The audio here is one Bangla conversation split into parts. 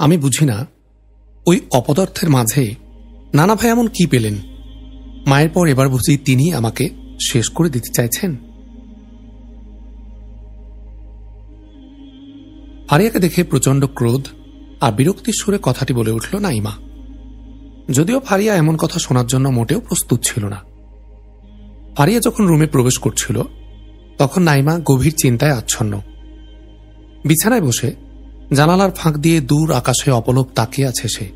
আমি বুঝি না, ওই অপদার্থের মাঝে নানা ভাই এমন কি পেলেন? মায়ের পর এবার বুঝি তিনি আমাকে শেষ করে দিতে চাইছেন। ফারিয়াকে দেখে প্রচণ্ড ক্রোধ আর বিরক্তির সুরে কথাটি বলে উঠল, নাইমা, যদিও ফারিয়া এমন কথা শোনার জন্য মোটেও প্রস্তুত ছিল না। ফারিয়া যখন রুমে প্রবেশ করছিল, তখন নাইমা গভীর চিন্তায় আচ্ছন্ন। বিছানায় বসে জানালার ফাঁক দিয়ে দূর আকাশে অপলোক তাকিয়ে আছে সে।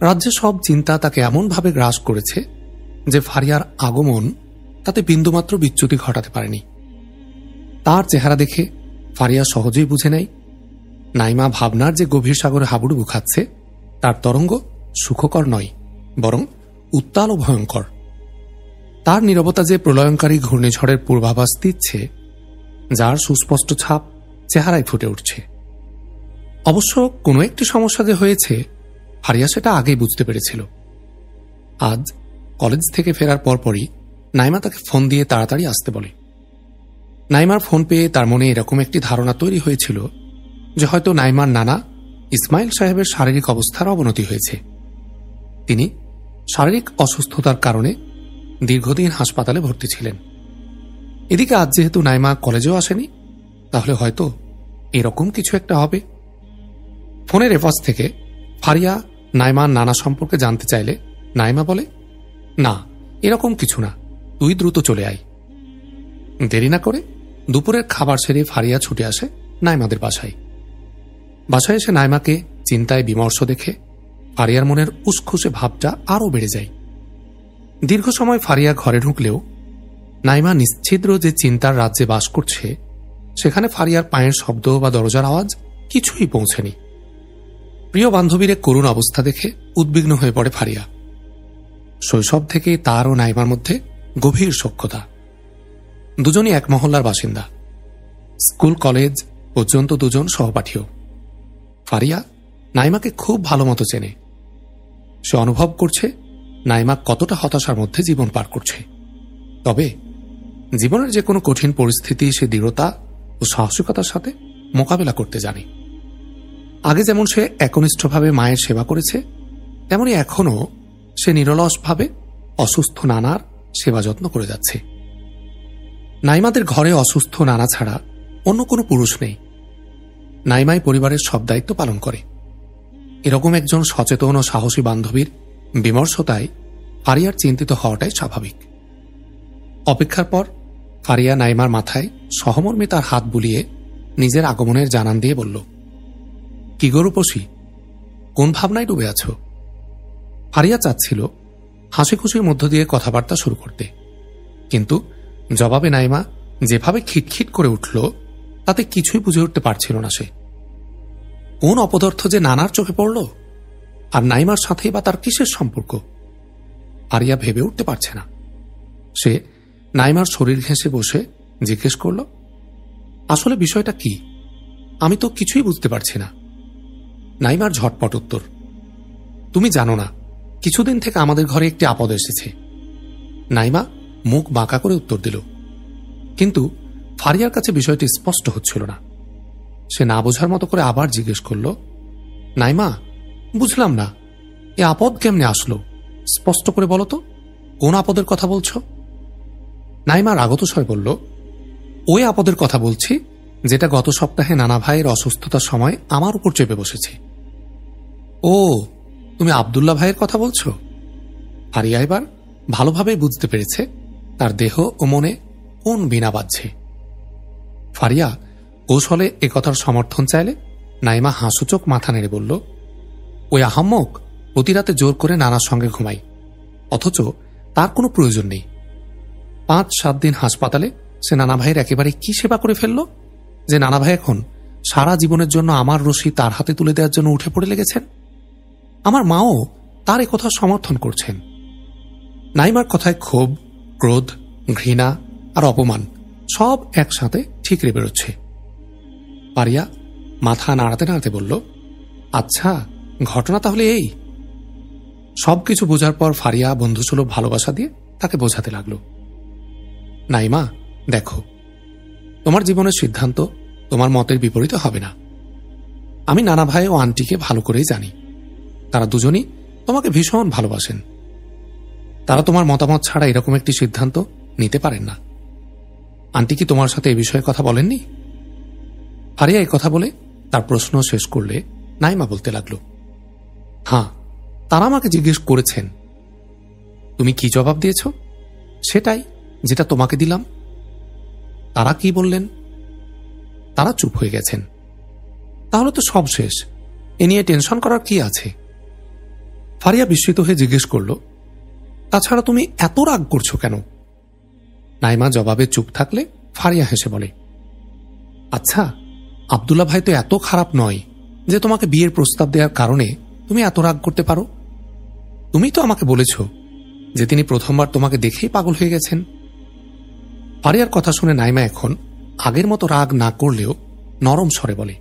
রাজ্যে সব চিন্তা তাকে এমনভাবে গ্রাস করেছে যে ফারিয়ার আগমন তাতে বিন্দুমাত্র বিচ্যুতি ঘটাতে পারেনি। তার চেহারা দেখে ফারিয়া সহজেই বুঝে নেয়, নাইমা ভাবনার যে গভীর সাগরে হাবুডুবু খাচ্ছে, তার তরঙ্গ সুখকর নয়, বরং উত্তাল ও ভয়ঙ্কর। তার নিরবতা যে প্রলয়ঙ্কারী ঘূর্ণিঝড়ের পূর্বাভাস দিচ্ছে, যার সুস্পষ্ট ছাপ চেহারায় ফুটে উঠছে। অবশ্য কোনো একটি সমস্যা যে হয়েছে, হারিয়া সেটা আগেই বুঝতে পেরেছিল। আজ কলেজ থেকে ফেরার পরপরই নাইমা তাকে ফোন দিয়ে তাড়াতাড়ি আসতে বলে। নাইমার ফোন পেয়ে তার মনে এরকম একটি ধারণা তৈরি হয়েছিল যে হয়তো নাইমার নানা ইসমাইল সাহেবের শারীরিক অবস্থার অবনতি হয়েছে। তিনি শারীরিক অসুস্থতার কারণে দীর্ঘদিন হাসপাতালে ভর্তি ছিলেন। এদিকে আজ যেহেতু নাইমা কলেজেও আসেনি, তাহলে হয়তো এরকম কিছু একটা হবে। ফোনের এফাস থেকে ফারিয়া নাইমার নানা সম্পর্কে জানতে চাইলে নাইমা বলে, না, এরকম কিছু না, তুই দ্রুত চলে আয়। দেরি না করে দুপুরের খাবার সেরে ফারিয়া ছুটে আসে নাইমাদের বাসায়। বাসায় এসে নাইমাকে চিন্তায় বিমর্ষ দেখে ফারিয়ার মনের উসখুসে ভাবটা আরও বেড়ে যায়। দীর্ঘ সময় ফারিয়া ঘরে ঢুকলেও নাইমা নিশ্ছিদ্র যে চিন্তার রাজ্যে বাস করছে, সেখানে ফারিয়ার পায়ের শব্দ বা দরজার আওয়াজ কিছুই পৌঁছেনি। প্রিয় বান্ধবীর এক করুণ অবস্থা দেখে উদ্বিগ্ন হয়ে পড়ে ফারিয়া। শৈশব থেকে তার ও নাইমার মধ্যে গভীর সক্ষতা দুজনই এক মহল্লার বাসিন্দা। স্কুল, কলেজ পর্যন্ত দুজন সহপাঠীও। ফারিয়া নাইমাকে খুব ভালো মতো চেনে। সে অনুভব করছে নাইমা কতটা হতাশার মধ্যে জীবন পার করছে। তবে জীবনের যে কোনো কঠিন পরিস্থিতি সে দৃঢ়তা ও সাহসিকতার সাথে মোকাবেলা করতে জানে। আগে যেমন সে একনিষ্ঠভাবে মায়ের সেবা করেছে, তেমনি এখনও সে নিরলসভাবে অসুস্থ নানার সেবা যত্ন করে যাচ্ছে। নাইমাদের ঘরে অসুস্থ নানা ছাড়া অন্য কোনো পুরুষ নেই। নাইমাই পরিবারের সব দায়িত্ব পালন করে। এরকম একজন সচেতন ও সাহসী বান্ধবীর বিমর্ষতায় ফারিয়ার চিন্তিত হওয়াটাই স্বাভাবিক। অপেক্ষার পর ফারিয়া নাইমার মাথায় সহমর্মে তার হাত বুলিয়ে নিজের আগমনের জানান দিয়ে বলল কি গরুপসি কোন ভাবনায় ডুবে আছো? ফারিয়া চাচ্ছিল হাসি খুশির মধ্য দিয়ে কথাবার্তা শুরু করতে। কিন্তু জবাবে নাইমা যেভাবে খিটখিট করে উঠল, তাতে কিছুই বুঝে উঠতে পারছিল না সে। কোন অপদার্থ যে নানার চোখে পড়ল? আর নাইমার সাথেই বা তার কিসের সম্পর্ক? আরিয়া ভেবে উঠতে পারছে না। সে নাইমার শরীর ঘেঁষে বসে জিজ্ঞেস করল, আসলে বিষয়টা কি? আমি তো কিছুই বুঝতে পারছি না। নাইমার ঝটপট উত্তর। তুমি জানো না, কিছুদিন থেকে আমাদের ঘরে একটি আপদ এসেছে। নাইমা মুখ বাঁকা করে উত্তর দিল, কিন্তু ফারিয়ার কাছে বিষয়টি স্পষ্ট হচ্ছিল না। সে না বোঝার মতো করে আবার জিজ্ঞেস করল, নাইমা, বুঝলাম না, এ আপদ কেমনে আসলো? স্পষ্ট করে বলো তো, কোন আপদের কথা বলছ? নাইমা রাগত স্বয় বলল, ওই আপদের কথা বলছি যেটা গত সপ্তাহে নানা ভাইয়ের অসুস্থতার সময় আমার উপর চেপে বসেছে। ও, তুমি আবদুল্লাহ ভাইয়ের কথা বলছো? ফারিয়া এবার ভালোভাবেই বুঝতে পেরেছে তার দেহ ও মনে কোন বিনা বাজছে। ফারিয়া কৌশলে একথার সমর্থন চাইলে নাইমা হাসুচোক মাথা নেড়ে বলল, ওই আহাম্মক প্রতি রাতে জোর করে নানার সঙ্গে ঘুমাই। অথচ তার কোনো প্রয়োজন নেই। পাঁচ সাত দিন হাসপাতালে সে নানা ভাইয়ের একেবারে কি সেবা করে ফেলল? যে নানা ভাই এখন সারা জীবনের জন্য আমার রশি তার হাতে তুলে দেওয়ার জন্য উঠে পড়ে লেগেছেন? আমার মাও তার কথা সমর্থন করছেন। নাইমার কথায় ক্ষোভ, ক্রোধ, ঘৃণা আর অপমান সব একসাথে ঠিকরে বেরোচ্ছে। পারিয়া মাথা নাড়াতে নাড়াতে বলল আচ্ছা ঘটনা তাহলে এই। সবকিছু বোঝার পর ফারিয়া বন্ধুসুলভ ভালোবাসা দিয়ে তাকে বোঝাতে লাগল। নাইমা, দেখো তোমার জীবনের সিদ্ধান্ত তোমার মতের বিপরীত হবে না। আমি নানা ভাই ও আন্টিকে ভালো করেই জানি। তারা দুজনই তোমাকে ভীষণ ভালোবাসেন। তারা তোমার মতামত ছাড়া এরকম একটি সিদ্ধান্ত নিতে পারেন না। আন্টি কি তোমার সাথে এ বিষয়ে কথা বলেননি? ফারিয়া এই কথা বলে তার প্রশ্ন শেষ করলে নাইমা বলতে লাগল হ্যাঁ তারা আমাকে জিজ্ঞেস করেছেন। তুমি কি জবাব দিয়েছ? সেটাই যেটা তোমাকে দিলাম। তারা কি বললেন? তারা চুপ হয়ে গেছেন। তাহলে তো সব শেষ। এ নিয়ে টেনশন করার কি আছে? ফারিয়া বিস্মিত হয়ে জিজ্ঞেস করল, তাছাড়া তুমি এত রাগ করছ কেন? নাইমা জবাবে চুপ থাকলে ফারিয়া হেসে বলে আচ্ছা আবদুল্লা ভাই তো এত খারাপ নয় যে তোমাকে বিয়ের প্রস্তাব দেওয়ার কারণে তুমি এত রাগ করতে পারো। তুমি তো আমাকে বলেছ যে তিনি প্রথমবার তোমাকে দেখেই পাগল হয়ে গেছেন। ফারিয়ার কথা শুনে নাইমা এখন আগের মতো রাগ না করলেও নরম স্বরে বলে,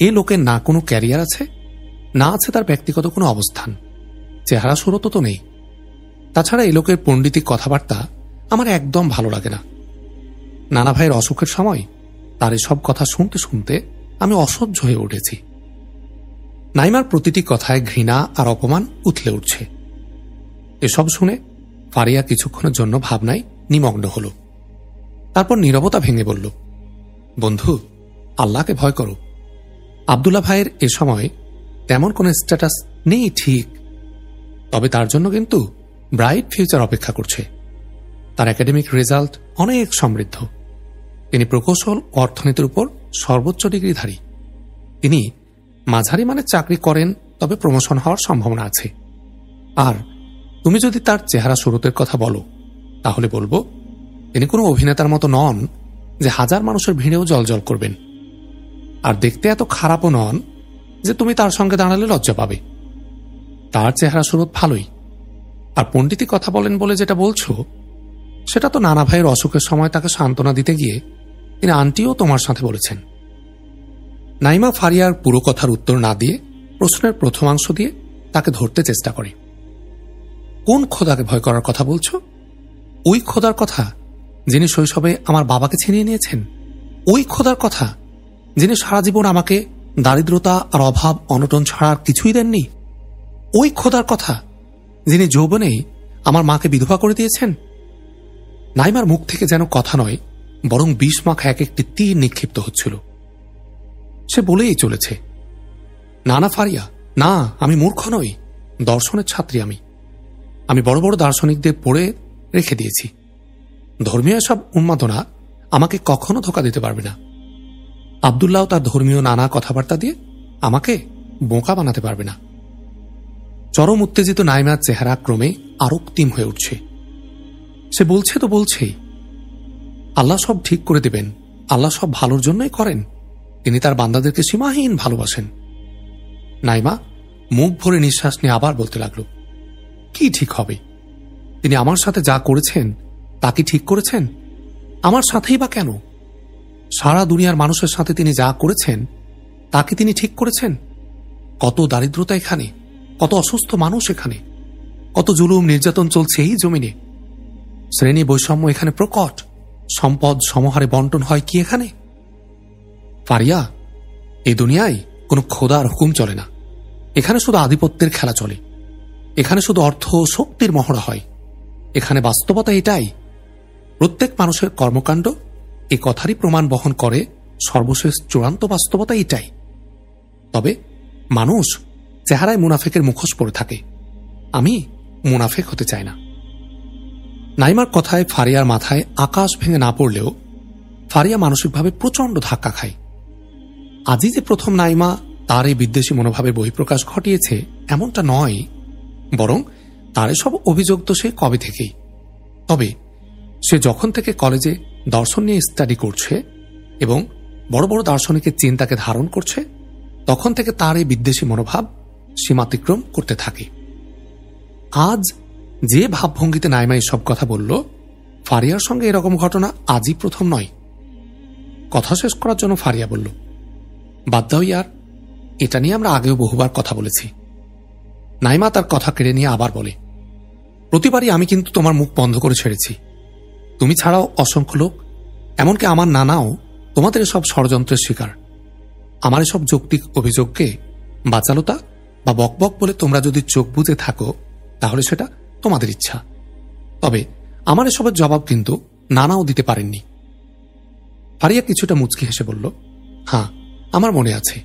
এ লোকের না কোনো ক্যারিয়ার আছে? না আছে তার ব্যক্তিগত কোনো অবস্থান। চেহারা সুরত তো নেই। তাছাড়া এ লোকের পণ্ডিতিক কথাবার্তা আমার একদম ভালো লাগে না। নানা ভাইয়ের অসুখের সময় তার এসব কথা শুনতে শুনতে আমি অসহ্য হয়ে উঠেছি। নাইমার প্রতিটি কথায় ঘৃণা আর অপমান উথলে উঠছে। এসব শুনে ফারিয়া কিছুক্ষণের জন্য ভাবনায় নিমগ্ন হল। তারপর নীরবতা ভেঙে বলল, বন্ধু, আল্লাহকে ভয় করো। আবদুল্লা ভাইয়ের এ সময় তেমন কোনো স্ট্যাটাস নেই ঠিক। তবে তার জন্য কিন্তু ব্রাইট ফিউচার অপেক্ষা করছে। তার একাডেমিক রেজাল্ট অনেক সমৃদ্ধ। তিনি প্রকৌশল, অর্থনীতির উপর সর্বোচ্চ ডিগ্রিধারী। তিনি মাঝারি মানে চাকরি করেন, তবে প্রমোশন হওয়ার সম্ভাবনা আছে। আর তুমি যদি তার চেহারা সুরতের কথা বলো, তাহলে বলব, তিনি কোনো অভিনেতার মতো নন যে হাজার মানুষের ভিড়েও জলজল করবেন। আর দেখতে এত খারাপও নন যে তুমি তার সঙ্গে দাঁড়ালে লজ্জা পাবে। তার চেহারা সুরত ভালোই। আর পণ্ডিতই কথা বলেন বলে যেটা বলছো, সেটা তো নানা ভাইয়ের অসুখের সময় তাকে সান্ত্বনা দিতে গিয়ে তিনি আন্টিও তোমার সাথে বলেছেন। নাইমা ফারিয়ার পুরো কথার উত্তর না দিয়ে প্রশ্নের প্রথমাংশ দিয়ে তাকে ধরতে চেষ্টা করে। কোন খোদাকে ভয় করার কথা বলছো? ওই খোদার কথা যিনি শৈশবে আমার বাবাকে ছিনিয়ে নিয়েছেন। ওই খোদার কথা যিনি সারা জীবন আমাকে দারিদ্রতা আর অভাব, অনটন ছাড়া আর কিছুই দেননি। ওই খোদার কথা যিনি যৌবনেই আমার মাকে বিধবা করে দিয়েছেন। নাইমার মুখ থেকে যেন কথা নয়, বরং বিষ মাখা এক একটি তীর নিক্ষিপ্ত হচ্ছিল। সে বলেই চলেছে, না না, ফারিয়া, না, আমি মূর্খ নই, দর্শনের ছাত্রী আমি। আমি বড় বড় দার্শনিকদের পড়ে রেখে দিয়েছি। ধর্মীয় সব উন্মাদনা আমাকে কখনো ধোকা দিতে পারবে না। আবদুল্লাহ তার ধর্মীয় নানা কথাবার্তা দিয়ে আমাকে বোকা বানাতে পারবে না। চরম উত্তেজিত নাইমার চেহারা ক্রমে আরও তিম হয়ে উঠছে। সে বলছে তো বলছেই, আল্লাহ সব ঠিক করে দেবেন, আল্লাহ সব ভালোর জন্যই করেন। তিনি তার বান্দাদেরকে সীমাহীন ভালোবাসেন। নাইমা মুখ ভরে নিঃশ্বাস নিয়ে আবার বলতে লাগল কি ঠিক হবে? তিনি আমার সাথে যা করেছেন, তা কি ঠিক করেছেন? আমার সাথেই বা কেন? সারা দুনিয়ার মানুষের সাথে তিনি যা করেছেন তাকে তিনি ঠিক করেছেন? কত দারিদ্রতা এখানে, কত অসুস্থ মানুষ এখানে, কত জুলুম নির্যাতন চলছে এই জমিনে। শ্রেণি বৈষম্য এখানে প্রকট, সম্পদ সমহারে বন্টন হয় কি এখানে? ফারিয়া, এই দুনিয়ায় কোনো খোদার হুকুম চলে না। এখানে শুধু আধিপত্যের খেলা চলে। এখানে শুধু অর্থ শক্তির মহড়া হয়। এখানে বাস্তবতা এটাই। প্রত্যেক মানুষের কর্মকাণ্ড এ কথারই প্রমাণ বহন করে, সর্বশেষ চূড়ান্ত বাস্তবতা এটাই। তবে মানুষ চেহারায় মুনাফেকের মুখোশ পড়ে থাকে। আমি মুনাফেক হতে চাই না। নাইমার কথায় ফারিয়ার মাথায় আকাশ ভেঙে না পড়লেও ফারিয়া মানসিকভাবে প্রচণ্ড ধাক্কা খায়। আজই যে প্রথম নাইমা তার এই বিদ্বেষী মনোভাবে বহিঃপ্রকাশ ঘটিয়েছে, এমনটা নয় বরং তার সব অভিযোগ তো সে কবে থেকেই। তবে সে যখন থেকে কলেজে দর্শন নিয়ে স্টাডি করছে এবং বড় বড় দার্শনিকের চিন্তাকে ধারণ করছে, তখন থেকে তার এই বিদ্বেষী মনোভাব সীমাতিক্রম করতে থাকে। আজ যে ভাবভঙ্গিতে নাইমা সব কথা বলল, ফারিয়ার সঙ্গে এরকম ঘটনা আজই প্রথম নয়। কথা শেষ করার জন্য ফারিয়া বলল বাদ দাও ইয়ার এটা নিয়ে আমরা আগেও বহুবার কথা বলেছি। নাইমা তার কথা কেড়ে নিয়ে আবার বলে, প্রতিবারই আমি কিন্তু তোমার মুখ বন্ধ করে ছেড়েছি। তুমি ছাড়াও অসংখ্য লোক, এমনকি আমার নানাও তোমাদের সব ষড়যন্ত্রের শিকার। আমার এসব যৌক্তিক অভিযোগকে বাচালতা বা বকবক বলে তোমরা যদি চোখ বুঝে থাকো, তাহলে সেটা তোমাদের ইচ্ছা। তবে আমার এসবের জবাব কিন্তু নানাও দিতে পারেননি। ফারিয়া কিছুটা মুচকি হেসে বলল হ্যাঁ আমার মনে আছে।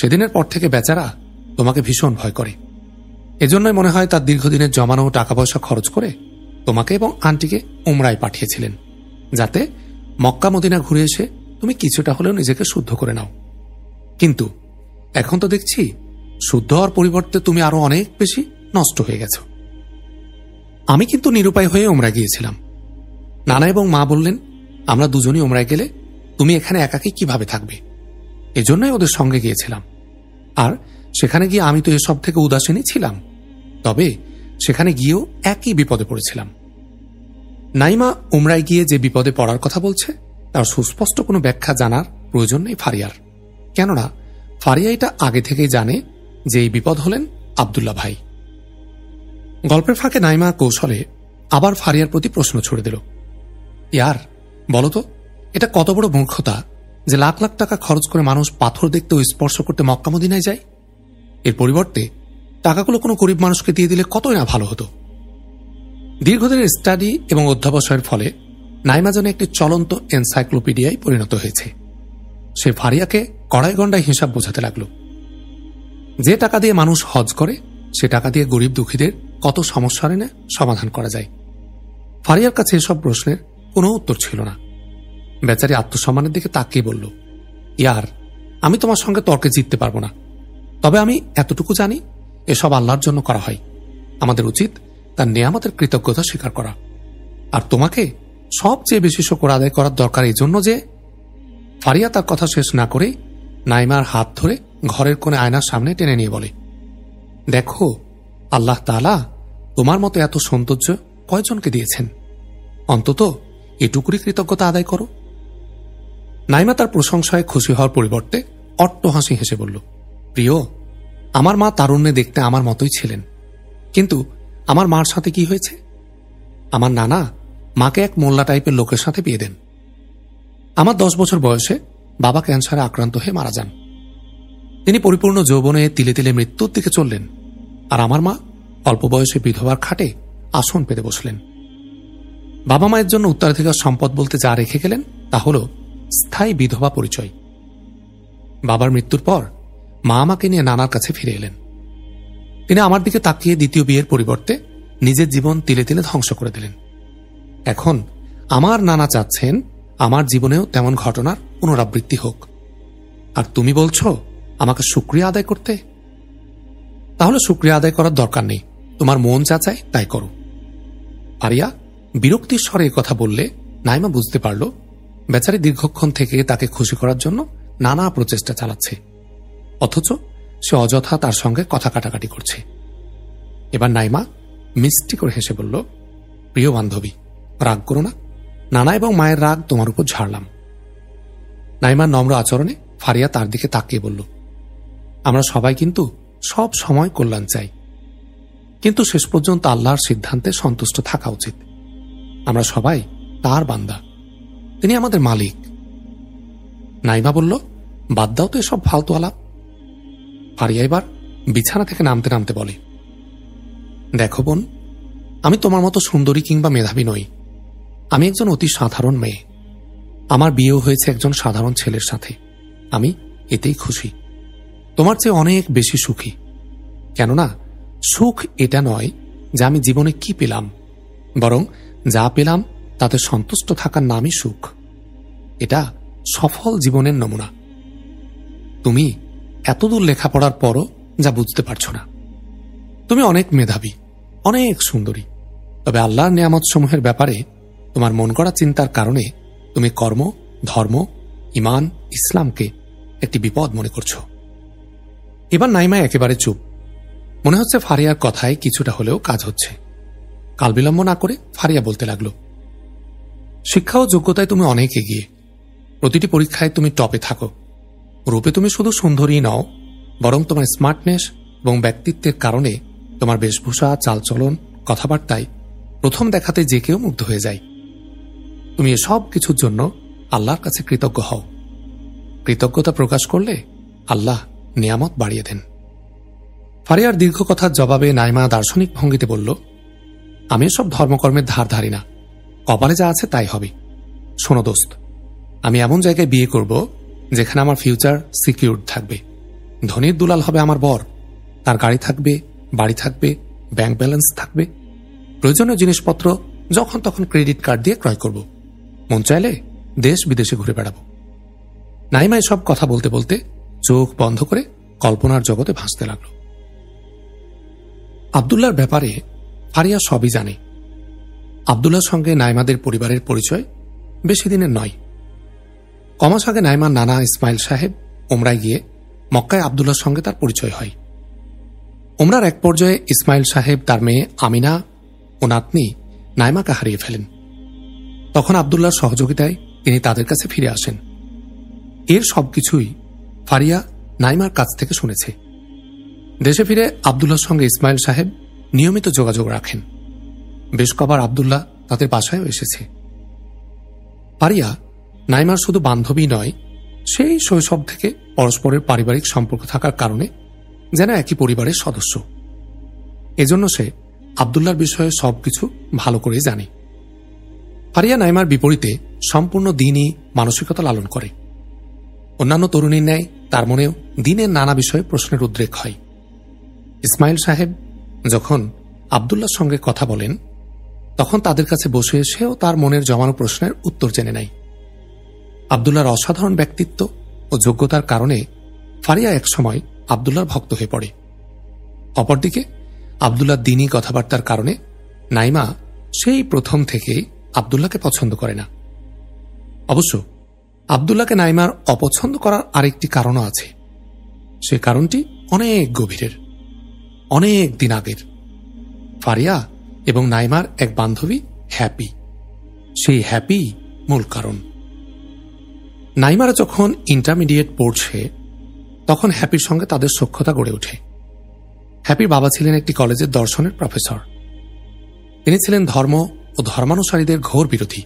সেদিনের পর থেকে বেচারা তোমাকে ভীষণ ভয় করে। এজন্যই মনে হয় তার দীর্ঘদিনের জমানো টাকা পয়সা খরচ করে তোমাকে এবং আন্টিকে উমরায় পাঠিয়েছিলেন, যাতে মক্কা মদিনা ঘুরে এসে তুমি কিছুটা হলেও নিজেকে শুদ্ধ করে নাও। কিন্তু এখন তো দেখছি শুদ্ধ হওয়ার পরিবর্তে তুমি আরও অনেক বেশি নষ্ট হয়ে গেছ। আমি কিন্তু নিরুপায় হয়ে ওমরা গিয়েছিলাম। নানা এবং মা বললেন, আমরা দুজনই ওমরায় গেলে তুমি এখানে একাকি কীভাবে থাকবে? এজন্যই ওদের সঙ্গে গিয়েছিলাম। আর সেখানে গিয়ে আমি তো এসব থেকে উদাসীনই ছিলাম তবে সেখানে গিয়েও একই বিপদে পড়েছিলাম। নাইমা উমরায় গিয়ে যে বিপদে পড়ার কথা বলছে, তার সুস্পষ্ট কোনো ব্যাখ্যা জানার প্রয়োজন নেই ফারিয়ার। কেননা, ফারিয়া এটা আগে থেকেই জানে যে এই বিপদ হলেন আবদুল্লা ভাই। গল্পের ফাঁকে নাইমা কৌশলে আবার ফারিয়ার প্রতি প্রশ্ন ছুড়ে দিল। ইয়ার বলতো এটা কত বড় মূর্খতা যে লাখ লাখ টাকা খরচ করে মানুষ পাথর দেখতে ও স্পর্শ করতে মক্কামদিনায় যায়? এর পরিবর্তে, টাকাগুলো কোনো গরিব মানুষকে দিয়ে দিলে কতই না ভালো হতো। দীর্ঘদিনের স্টাডি এবং অধ্যাবসায়ের ফলে নাইমা যেন একটি চলন্ত এনসাইক্লোপিডিয়ায় পরিণত হয়েছে। সে ফারিয়াকে কড়াই গন্ডায় হিসাব বোঝাতে লাগল। যে টাকা দিয়ে মানুষ হজ করে, সে টাকা দিয়ে গরিব দুঃখীদের কত সমস্যার এনে সমাধান করা যায়। ফারিয়ার কাছে এসব প্রশ্নের কোনো উত্তর ছিল না। বেচারি আত্মসম্মানের দিকে তাকিয়ে বলল, ইয়ার, আমি তোমার সঙ্গে তর্কে জিততে পারব না। তবে আমি এতটুকু জানি, এসব আল্লাহর জন্য করা হয়। আমাদের উচিত তার নেয়ামতের কৃতজ্ঞতা স্বীকার করা। আর তোমাকে সবচেয়ে বেশি শকর আদায় করার দরকার এই জন্য যে, ফারিয়া তার কথা শেষ না করে নাইমার হাত ধরে ঘরের কোণে আয়নার সামনে টেনে নিয়ে বলে, দেখো, আল্লাহ তালা তোমার মতো এত সৌন্দর্য কয়জনকে দিয়েছেন? অন্তত এটুকুরই কৃতজ্ঞতা আদায় করো। নাইমা তার প্রশংসায় খুশি হওয়ার পরিবর্তে অট্ট হাসি হেসে বলল প্রিয়, আমার মা তারুণ্যে দেখতে আমার মতোই ছিলেন। কিন্তু আমার মার সাথে কি হয়েছে? আমার নানা মাকে এক মোল্লা টাইপের লোকের সাথে বিয়ে দেন। আমার দশ বছর বয়সে বাবা ক্যান্সারে আক্রান্ত হয়ে মারা যান। তিনি পরিপূর্ণ যৌবনে তিলে তিলে মৃত্যুর দিকে চললেন আর আমার মা অল্প বয়সে বিধবার খাটে আসন পেতে বসলেন। বাবা মায়ের জন্য উত্তরাধিকার সম্পদ বলতে যা রেখে গেলেন তা হল স্থায়ী বিধবা পরিচয়। বাবার মৃত্যুর পর মা আমাকে নিয়ে নানার কাছে ফিরে এলেন। তিনি আমার দিকে তাকিয়ে দ্বিতীয় বিয়ের পরিবর্তে নিজের জীবন তিলে তিলে ধ্বংস করে দিলেন। এখন আমার নানা চাচ্ছেন আমার জীবনেও তেমন ঘটনার পুনরাবৃত্তি হোক। আর তুমি বলছ আমাকে সুক্রিয়া আদায় করতে? তাহলে সুক্রিয়া আদায় করার দরকার নেই। তোমার মন যা চাচায় তাই করো। আরিয়া, বিরক্তির স্বরে কথা বললে নাইমা বুঝতে পারল, বেচারি দীর্ঘক্ষণ থেকে তাকে খুশি করার জন্য নানা প্রচেষ্টা চালাচ্ছে। অথচ সে অযথা তার সঙ্গে কথা কাটাকাটি করছে। এবার নাইমা মিষ্টি করে হেসে বলল, প্রিয় বান্ধবী, রাগ করো না। নানা এবং মায়ের রাগ তোমার উপর ঝাড়লাম। নাইমার নম্র আচরণে ফারিয়া তার দিকে তাকিয়ে বলল, আমরা সবাই কিন্তু সব সময় কল্যাণ চাই। কিন্তু শেষ পর্যন্ত আল্লাহর সিদ্ধান্তে সন্তুষ্ট থাকা উচিত। আমরা সবাই তার বান্দা। তিনি আমাদের মালিক। নাইমা বলল, বাদ দাও তো এসব ফালতু আলাপ। ফারিয়া এবার বিছানা থেকে নামতে নামতে বলে, দেখো বোন, আমি তোমার মতো সুন্দরী কিংবা মেধাবী নই। আমি একজন অতি সাধারণ মেয়ে। আমার বিয়েও হয়েছে একজন সাধারণ ছেলের সাথে। আমি এতেই খুশি। তোমার চেয়ে অনেক বেশি সুখী। কেননা, সুখ এটা নয় যে আমি জীবনে কি পেলাম, বরং যা পেলাম তাতে সন্তুষ্ট থাকার নামই সুখ। এটা সফল জীবনের নমুনা। তুমি এতদূর লেখাপড়ার পরও যা বুঝতে পারছ না। তুমি অনেক মেধাবী, অনেক সুন্দরী। তবে আল্লাহর নিয়ামত সমূহের ব্যাপারে তোমার মন করা চিন্তার কারণে তুমি কর্ম, ধর্ম ইমান ইসলামকে একটি বিপদ মনে করছ। এবার নাইমা একেবারে চুপ। মনে হচ্ছে ফারিয়ার কথায় কিছুটা হলেও কাজ হচ্ছে। কাল বিলম্ব না করে ফারিয়া বলতে লাগল, শিক্ষা ও যোগ্যতায় তুমি অনেক এগিয়ে। প্রতিটি পরীক্ষায় তুমি টপে থাকো। রূপে তুমি শুধু সুন্দরী নও, বরং তোমার স্মার্টনেস এবং ব্যক্তিত্বের কারণে তোমার বেশভূষা, চালচলন, কথাবার্তায় প্রথম দেখাতে যে কেউ মুগ্ধ হয়ে যায়। তুমি এসব কিছুর জন্য আল্লাহর কাছে কৃতজ্ঞ হও। কৃতজ্ঞতা প্রকাশ করলে আল্লাহ নিয়ামত বাড়িয়ে দেন। ফারিয়ার দীর্ঘ কথার জবাবে নাইমা দার্শনিক ভঙ্গিতে বলল, আমি সব ধর্মকর্মের ধার ধারি না। কপালে যা আছে তাই হবে। শোনো দোস্ত, আমি এমন জায়গায় বিয়ে করব যেখানে আমার ফিউচার সিকিউর থাকবে। ধনির দুলাল হবে আমার বর। তার গাড়ি থাকবে, বাড়ি থাকবে ব্যাংক ব্যালেন্স থাকবে। প্রয়োজনীয় জিনিসপত্র যখন তখন ক্রেডিট কার্ড দিয়ে ক্রয় করব। মন চাইলে দেশ বিদেশে ঘুরে বেড়াবো। নাইমা সব কথা বলতে বলতে চোখ বন্ধ করে কল্পনার জগতে ভাসতে লাগল। আবদুল্লার ব্যাপারে ফারিয়া সবই জানে। আবদুল্লার সঙ্গে নাইমাদের পরিবারের পরিচয় বেশি দিনের নয়। কমাস আগে নাইমার নানা ইসমাইল সাহেব ওমরায় গিয়ে মক্কায় আবদুল্লার সঙ্গে তার পরিচয় হয়। ওমরার এক পর্যায়ে ইসমাইল সাহেব তার মেয়ে আমিনা ও নাতনি নাইমাকে হারিয়ে ফেলেন। তখন আবদুল্লার সহযোগিতায় তিনি তাদের কাছে ফিরে আসেন। এর সবকিছুই ফারিয়া নাইমার কাছ থেকে শুনেছে। দেশে ফিরে আবদুল্লার সঙ্গে ইসমাইল সাহেব নিয়মিত যোগাযোগ রাখেন। বেশ কবার আবদুল্লাহ তাদের বাসায়ও এসেছে। ফারিয়া নাইমার শুধু বান্ধবী নয়, সেই শৈশব থেকে পরস্পরের পারিবারিক সম্পর্ক থাকার কারণে যেন একই পরিবারের সদস্য। এজন্য সে আবদুল্লার বিষয়ে সবকিছু ভালো করে জানে। ফারিয়া নাইমার বিপরীতে সম্পূর্ণ দিনই মানসিকতা লালন করে। অন্যান্য তরুণীর ন্যায় তার মনেও দিনের নানা বিষয়ে প্রশ্নের উদ্রেক হয়। ইসমাইল সাহেব যখন আবদুল্লার সঙ্গে কথা বলেন, তখন তাদের কাছে বসে সেও তার মনের জমানো প্রশ্নের উত্তর জেনে নেয়। আবদুল্লার অসাধারণ ব্যক্তিত্ব ও যোগ্যতার কারণে ফারিয়া একসময় আবদুল্লার ভক্ত হয়ে পড়ে। অপরদিকে আবদুল্লার দিনই কথাবার্তার কারণে নাইমা সেই প্রথম থেকে আবদুল্লাকে পছন্দ করে না। অবশ্য আবদুল্লাকে নাইমার অপছন্দ করার আরেকটি কারণও আছে। সে কারণটি অনেক গভীরের, অনেক দিন আগের। ফারিয়া এবং নাইমার এক বান্ধবী হ্যাপি। সেই হ্যাপি মূল কারণ। নাইমারা যখন ইন্টারমিডিয়েট পড়ছে, তখন হ্যাপির সঙ্গে তাদের সক্ষতা গড়ে ওঠে। হ্যাপির বাবা ছিলেন একটি কলেজের দর্শনের প্রফেসর। তিনি ছিলেন ধর্ম ও ধর্মানুসারীদের ঘোর বিরোধী।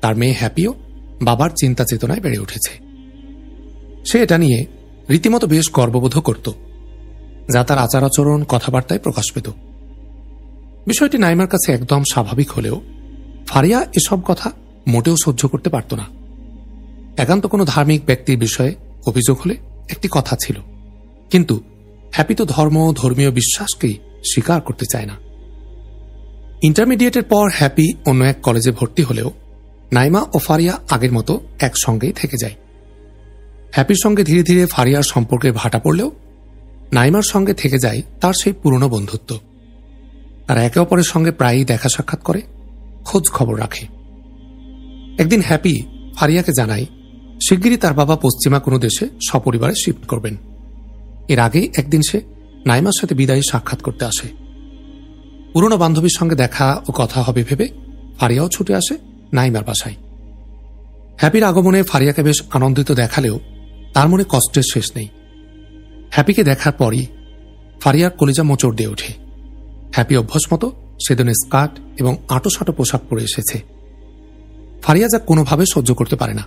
তার মেয়ে হ্যাপিও বাবার চিন্তা চেতনায় বেড়ে উঠেছে। সে এটা নিয়ে রীতিমতো বেশ গর্ববোধ করত, যা তার আচার আচরণ কথাবার্তায় প্রকাশ পেত। বিষয়টি নাইমার কাছে একদম স্বাভাবিক হলেও ফারিয়া এসব কথা মোটেও সহ্য করতে পারত না। একান্ত কোনো ধার্মিক ব্যক্তির বিষয়ে অভিযোগ হলে একটি কথা ছিল। কিন্তু হ্যাপি তো ধর্ম ধর্মীয় বিশ্বাসকেই স্বীকার করতে চায় না। ইন্টারমিডিয়েটের পর হ্যাপি অন্য এক কলেজে ভর্তি হলেও নাইমা ও ফারিয়া আগের মতো একসঙ্গেই থেকে যায়। হ্যাপির সঙ্গে ধীরে ধীরে ফারিয়ার সম্পর্কে ভাটা পড়লেও নাইমার সঙ্গে থেকে যায় তার সেই পুরনো বন্ধুত্ব। তারা একে অপরের সঙ্গে প্রায়ই দেখা সাক্ষাৎ করে, খোঁজ খবর রাখে। একদিন হ্যাপি ফারিয়াকে জানায় শিগগিরই তার বাবা পশ্চিমা কোনো দেশে সপরিবারে শিফট করবেন। এর আগেই একদিন সে নাইমার সাথে বিদায়ী সাক্ষাৎ করতে আসে। পুরনো বান্ধবীর সঙ্গে দেখা ও কথা হবে ভেবে ফারিয়াও ছুটে আসে নাইমার বাসায়। হ্যাপির আগমনে ফারিয়াকে বেশ আনন্দিত দেখালেও তার মনে কষ্টের শেষ নেই। হ্যাপিকে দেখার পরই ফারিয়ার কলিজা মোচড় দিয়ে ওঠে। হ্যাপি অভ্যাস মতো সেদিন স্কার্ট এবং আঁটো পোশাক পরে এসেছে। ফারিয়া যা কোনোভাবে সহ্য করতে পারে না।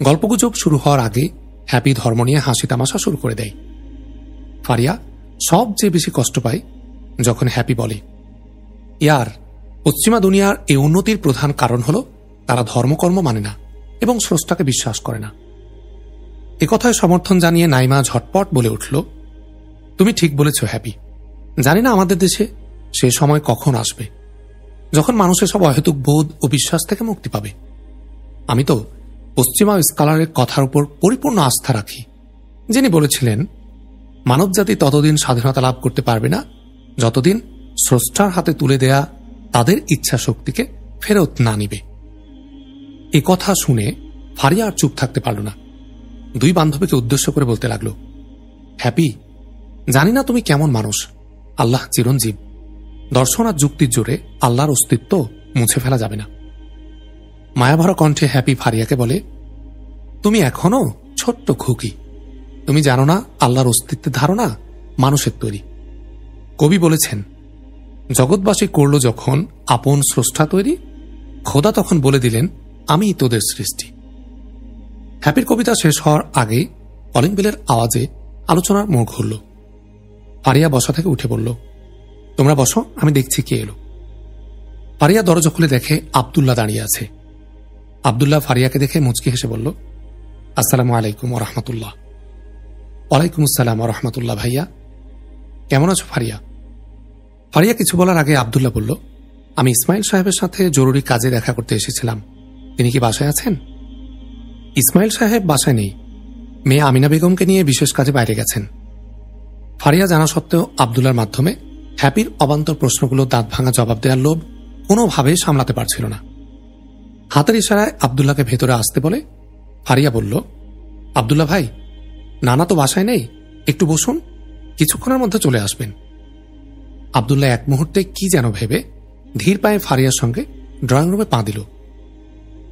গল্পগুজব শুরু হওয়ার আগে হ্যাপি ধর্ম নিয়ে হাসি তামাশা শুরু করে দেয়। ফারিয়া সবচেয়ে বেশি কষ্ট পায়, যখন হ্যাপি বলে, ইয়ার, পশ্চিমা দুনিয়ার এই উন্নতির প্রধান কারণ হল তারা ধর্মকর্ম মানে না এবং স্রষ্টাকে বিশ্বাস করে না। একথায় সমর্থন জানিয়ে নাইমা ঝটপট বলে উঠল, তুমি ঠিক বলেছ, হ্যাপি। জানি না আমাদের দেশে সে সময় কখন আসবে, যখন মানুষের সব অহেতুক বোধ ও বিশ্বাস থেকে মুক্তি পাবে। আমি তো পশ্চিমা স্কলারের কথার উপর পরিপূর্ণ আস্থা রাখি, যিনি বলেছিলেন, মানবজাতি ততদিন স্বাধীনতা লাভ করতে পারবে না, যতদিন স্রষ্টার হাতে তুলে দেয়া তাদের ইচ্ছা শক্তিকে ফেরত না নিবে। এ কথা শুনে ফারিয়া আর চুপ থাকতে পারল না। দুই বান্ধবীকে উদ্দেশ্য করে বলতে লাগল, হ্যাপি, জানি না তুমি কেমন মানুষ, আল্লাহ চিরঞ্জীব। দর্শন আর যুক্তির জোরে আল্লাহর অস্তিত্ব মুছে ফেলা যাবে না। মায়াভরা কণ্ঠে হ্যাপি ফারিয়াকে বলে, তুমি এখনও ছোট্ট খুকি। তুমি জানো না আল্লাহর অস্তিত্বের ধারণা মানুষের তৈরি। কবি বলেছেন, জগৎবাসী করল যখন আপন স্রষ্টা তৈরি, খোদা তখন বলে দিলেন আমি তোদের সৃষ্টি। হ্যাপির কবিতা শেষ হওয়ার আগে কলিং বেলের আওয়াজে আলোচনার মোড় ঘুরল। পারিয়া বসা থেকে উঠে বলল, তোমরা বসো, আমি দেখছি কে এলো। পারিয়া দরজা খুলে দেখে আবদুল্লাহ দাঁড়িয়ে আছে। আবদুল্লাহ ফারিয়াকে দেখে মুচকি হেসে বলল, আসসালামু আলাইকুম রহমতুল্লাহ। ওয়ালাইকুম আসসালাম রহমতুল্লাহ ভাইয়া। কেমন আছো ফারিয়া? ফারিয়া কিছু বলার আগে আবদুল্লাহ বলল, আমি ইসমাইল সাহেবের সাথে জরুরি কাজে দেখা করতে এসেছিলাম। তিনি কি বাসায় আছেন? ইসমাইল সাহেব বাসায় নেই। মেয়ে আমিনা বেগমকে নিয়ে বিশেষ কাজে বাইরে গেছেন। ফারিয়া জানা সত্ত্বেও আবদুল্লার মাধ্যমে হ্যাপির অবান্তর প্রশ্নগুলো দাঁত ভাঙা জবাব দেওয়ার লোভ কোনোভাবেই সামলাতে পারছিল না। হাতের ইশারায় আবদুল্লাহকে ভেতরে আসতে বলে। ফারিয়া বলল, আবদুল্লাহ ভাই, নানা তো বাসায় নেই, একটু বসুন, কিছুক্ষণের মধ্যে চলে আসবেন। আবদুল্লাহ এক মুহূর্তে কি যেন ভেবে ধীর পায়ে ফারিয়ার সঙ্গে ড্রয়িং রুমে পা দিল।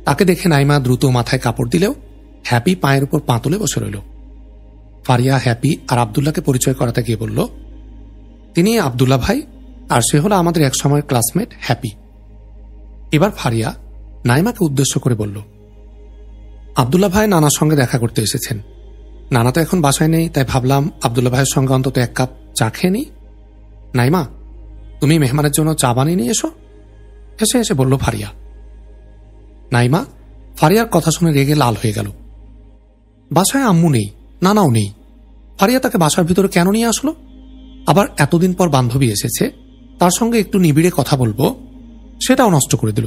তাকে দেখে নাইমা দ্রুত মাথায় কাপড় দিলেও হ্যাপি পায়ের উপর পা তুলে বসে রইল। ফারিয়া, হ্যাপি আর আবদুল্লাহকে পরিচয় করাতে গিয়ে বলল, তিনি আবদুল্লাহ ভাই, আর সে হলো আমাদের এক সময়ের ক্লাসমেট হ্যাপি। এবার ফারিয়া নাইমাকে উদ্দেশ্য করে বলল, আবদুল্লাহ ভাই নানার সঙ্গে দেখা করতে এসেছেন। নানা তো এখন বাসায় নেই, তাই ভাবলাম আবদুল্লাহ ভাইয়ের সঙ্গে অন্তত এক কাপ চা খেয়ে নিই। নাইমা, তুমি মেহমানের জন্য চা বানিয়ে নিয়ে এসো। হেসে হেসে বলল ফারিয়া। নাইমা, ফারিয়ার কথা শুনে রেগে লাল হয়ে গেল। বাসায় আম্মু নেই, নানাও নেই। ফারিয়া তাকে বাসার ভিতরে কেন নিয়ে আসলো? আবার এতদিন পর বান্ধবী এসেছে, তার সঙ্গে একটু নিবিড়ে কথা বলব, সেটাও নষ্ট করে দিল।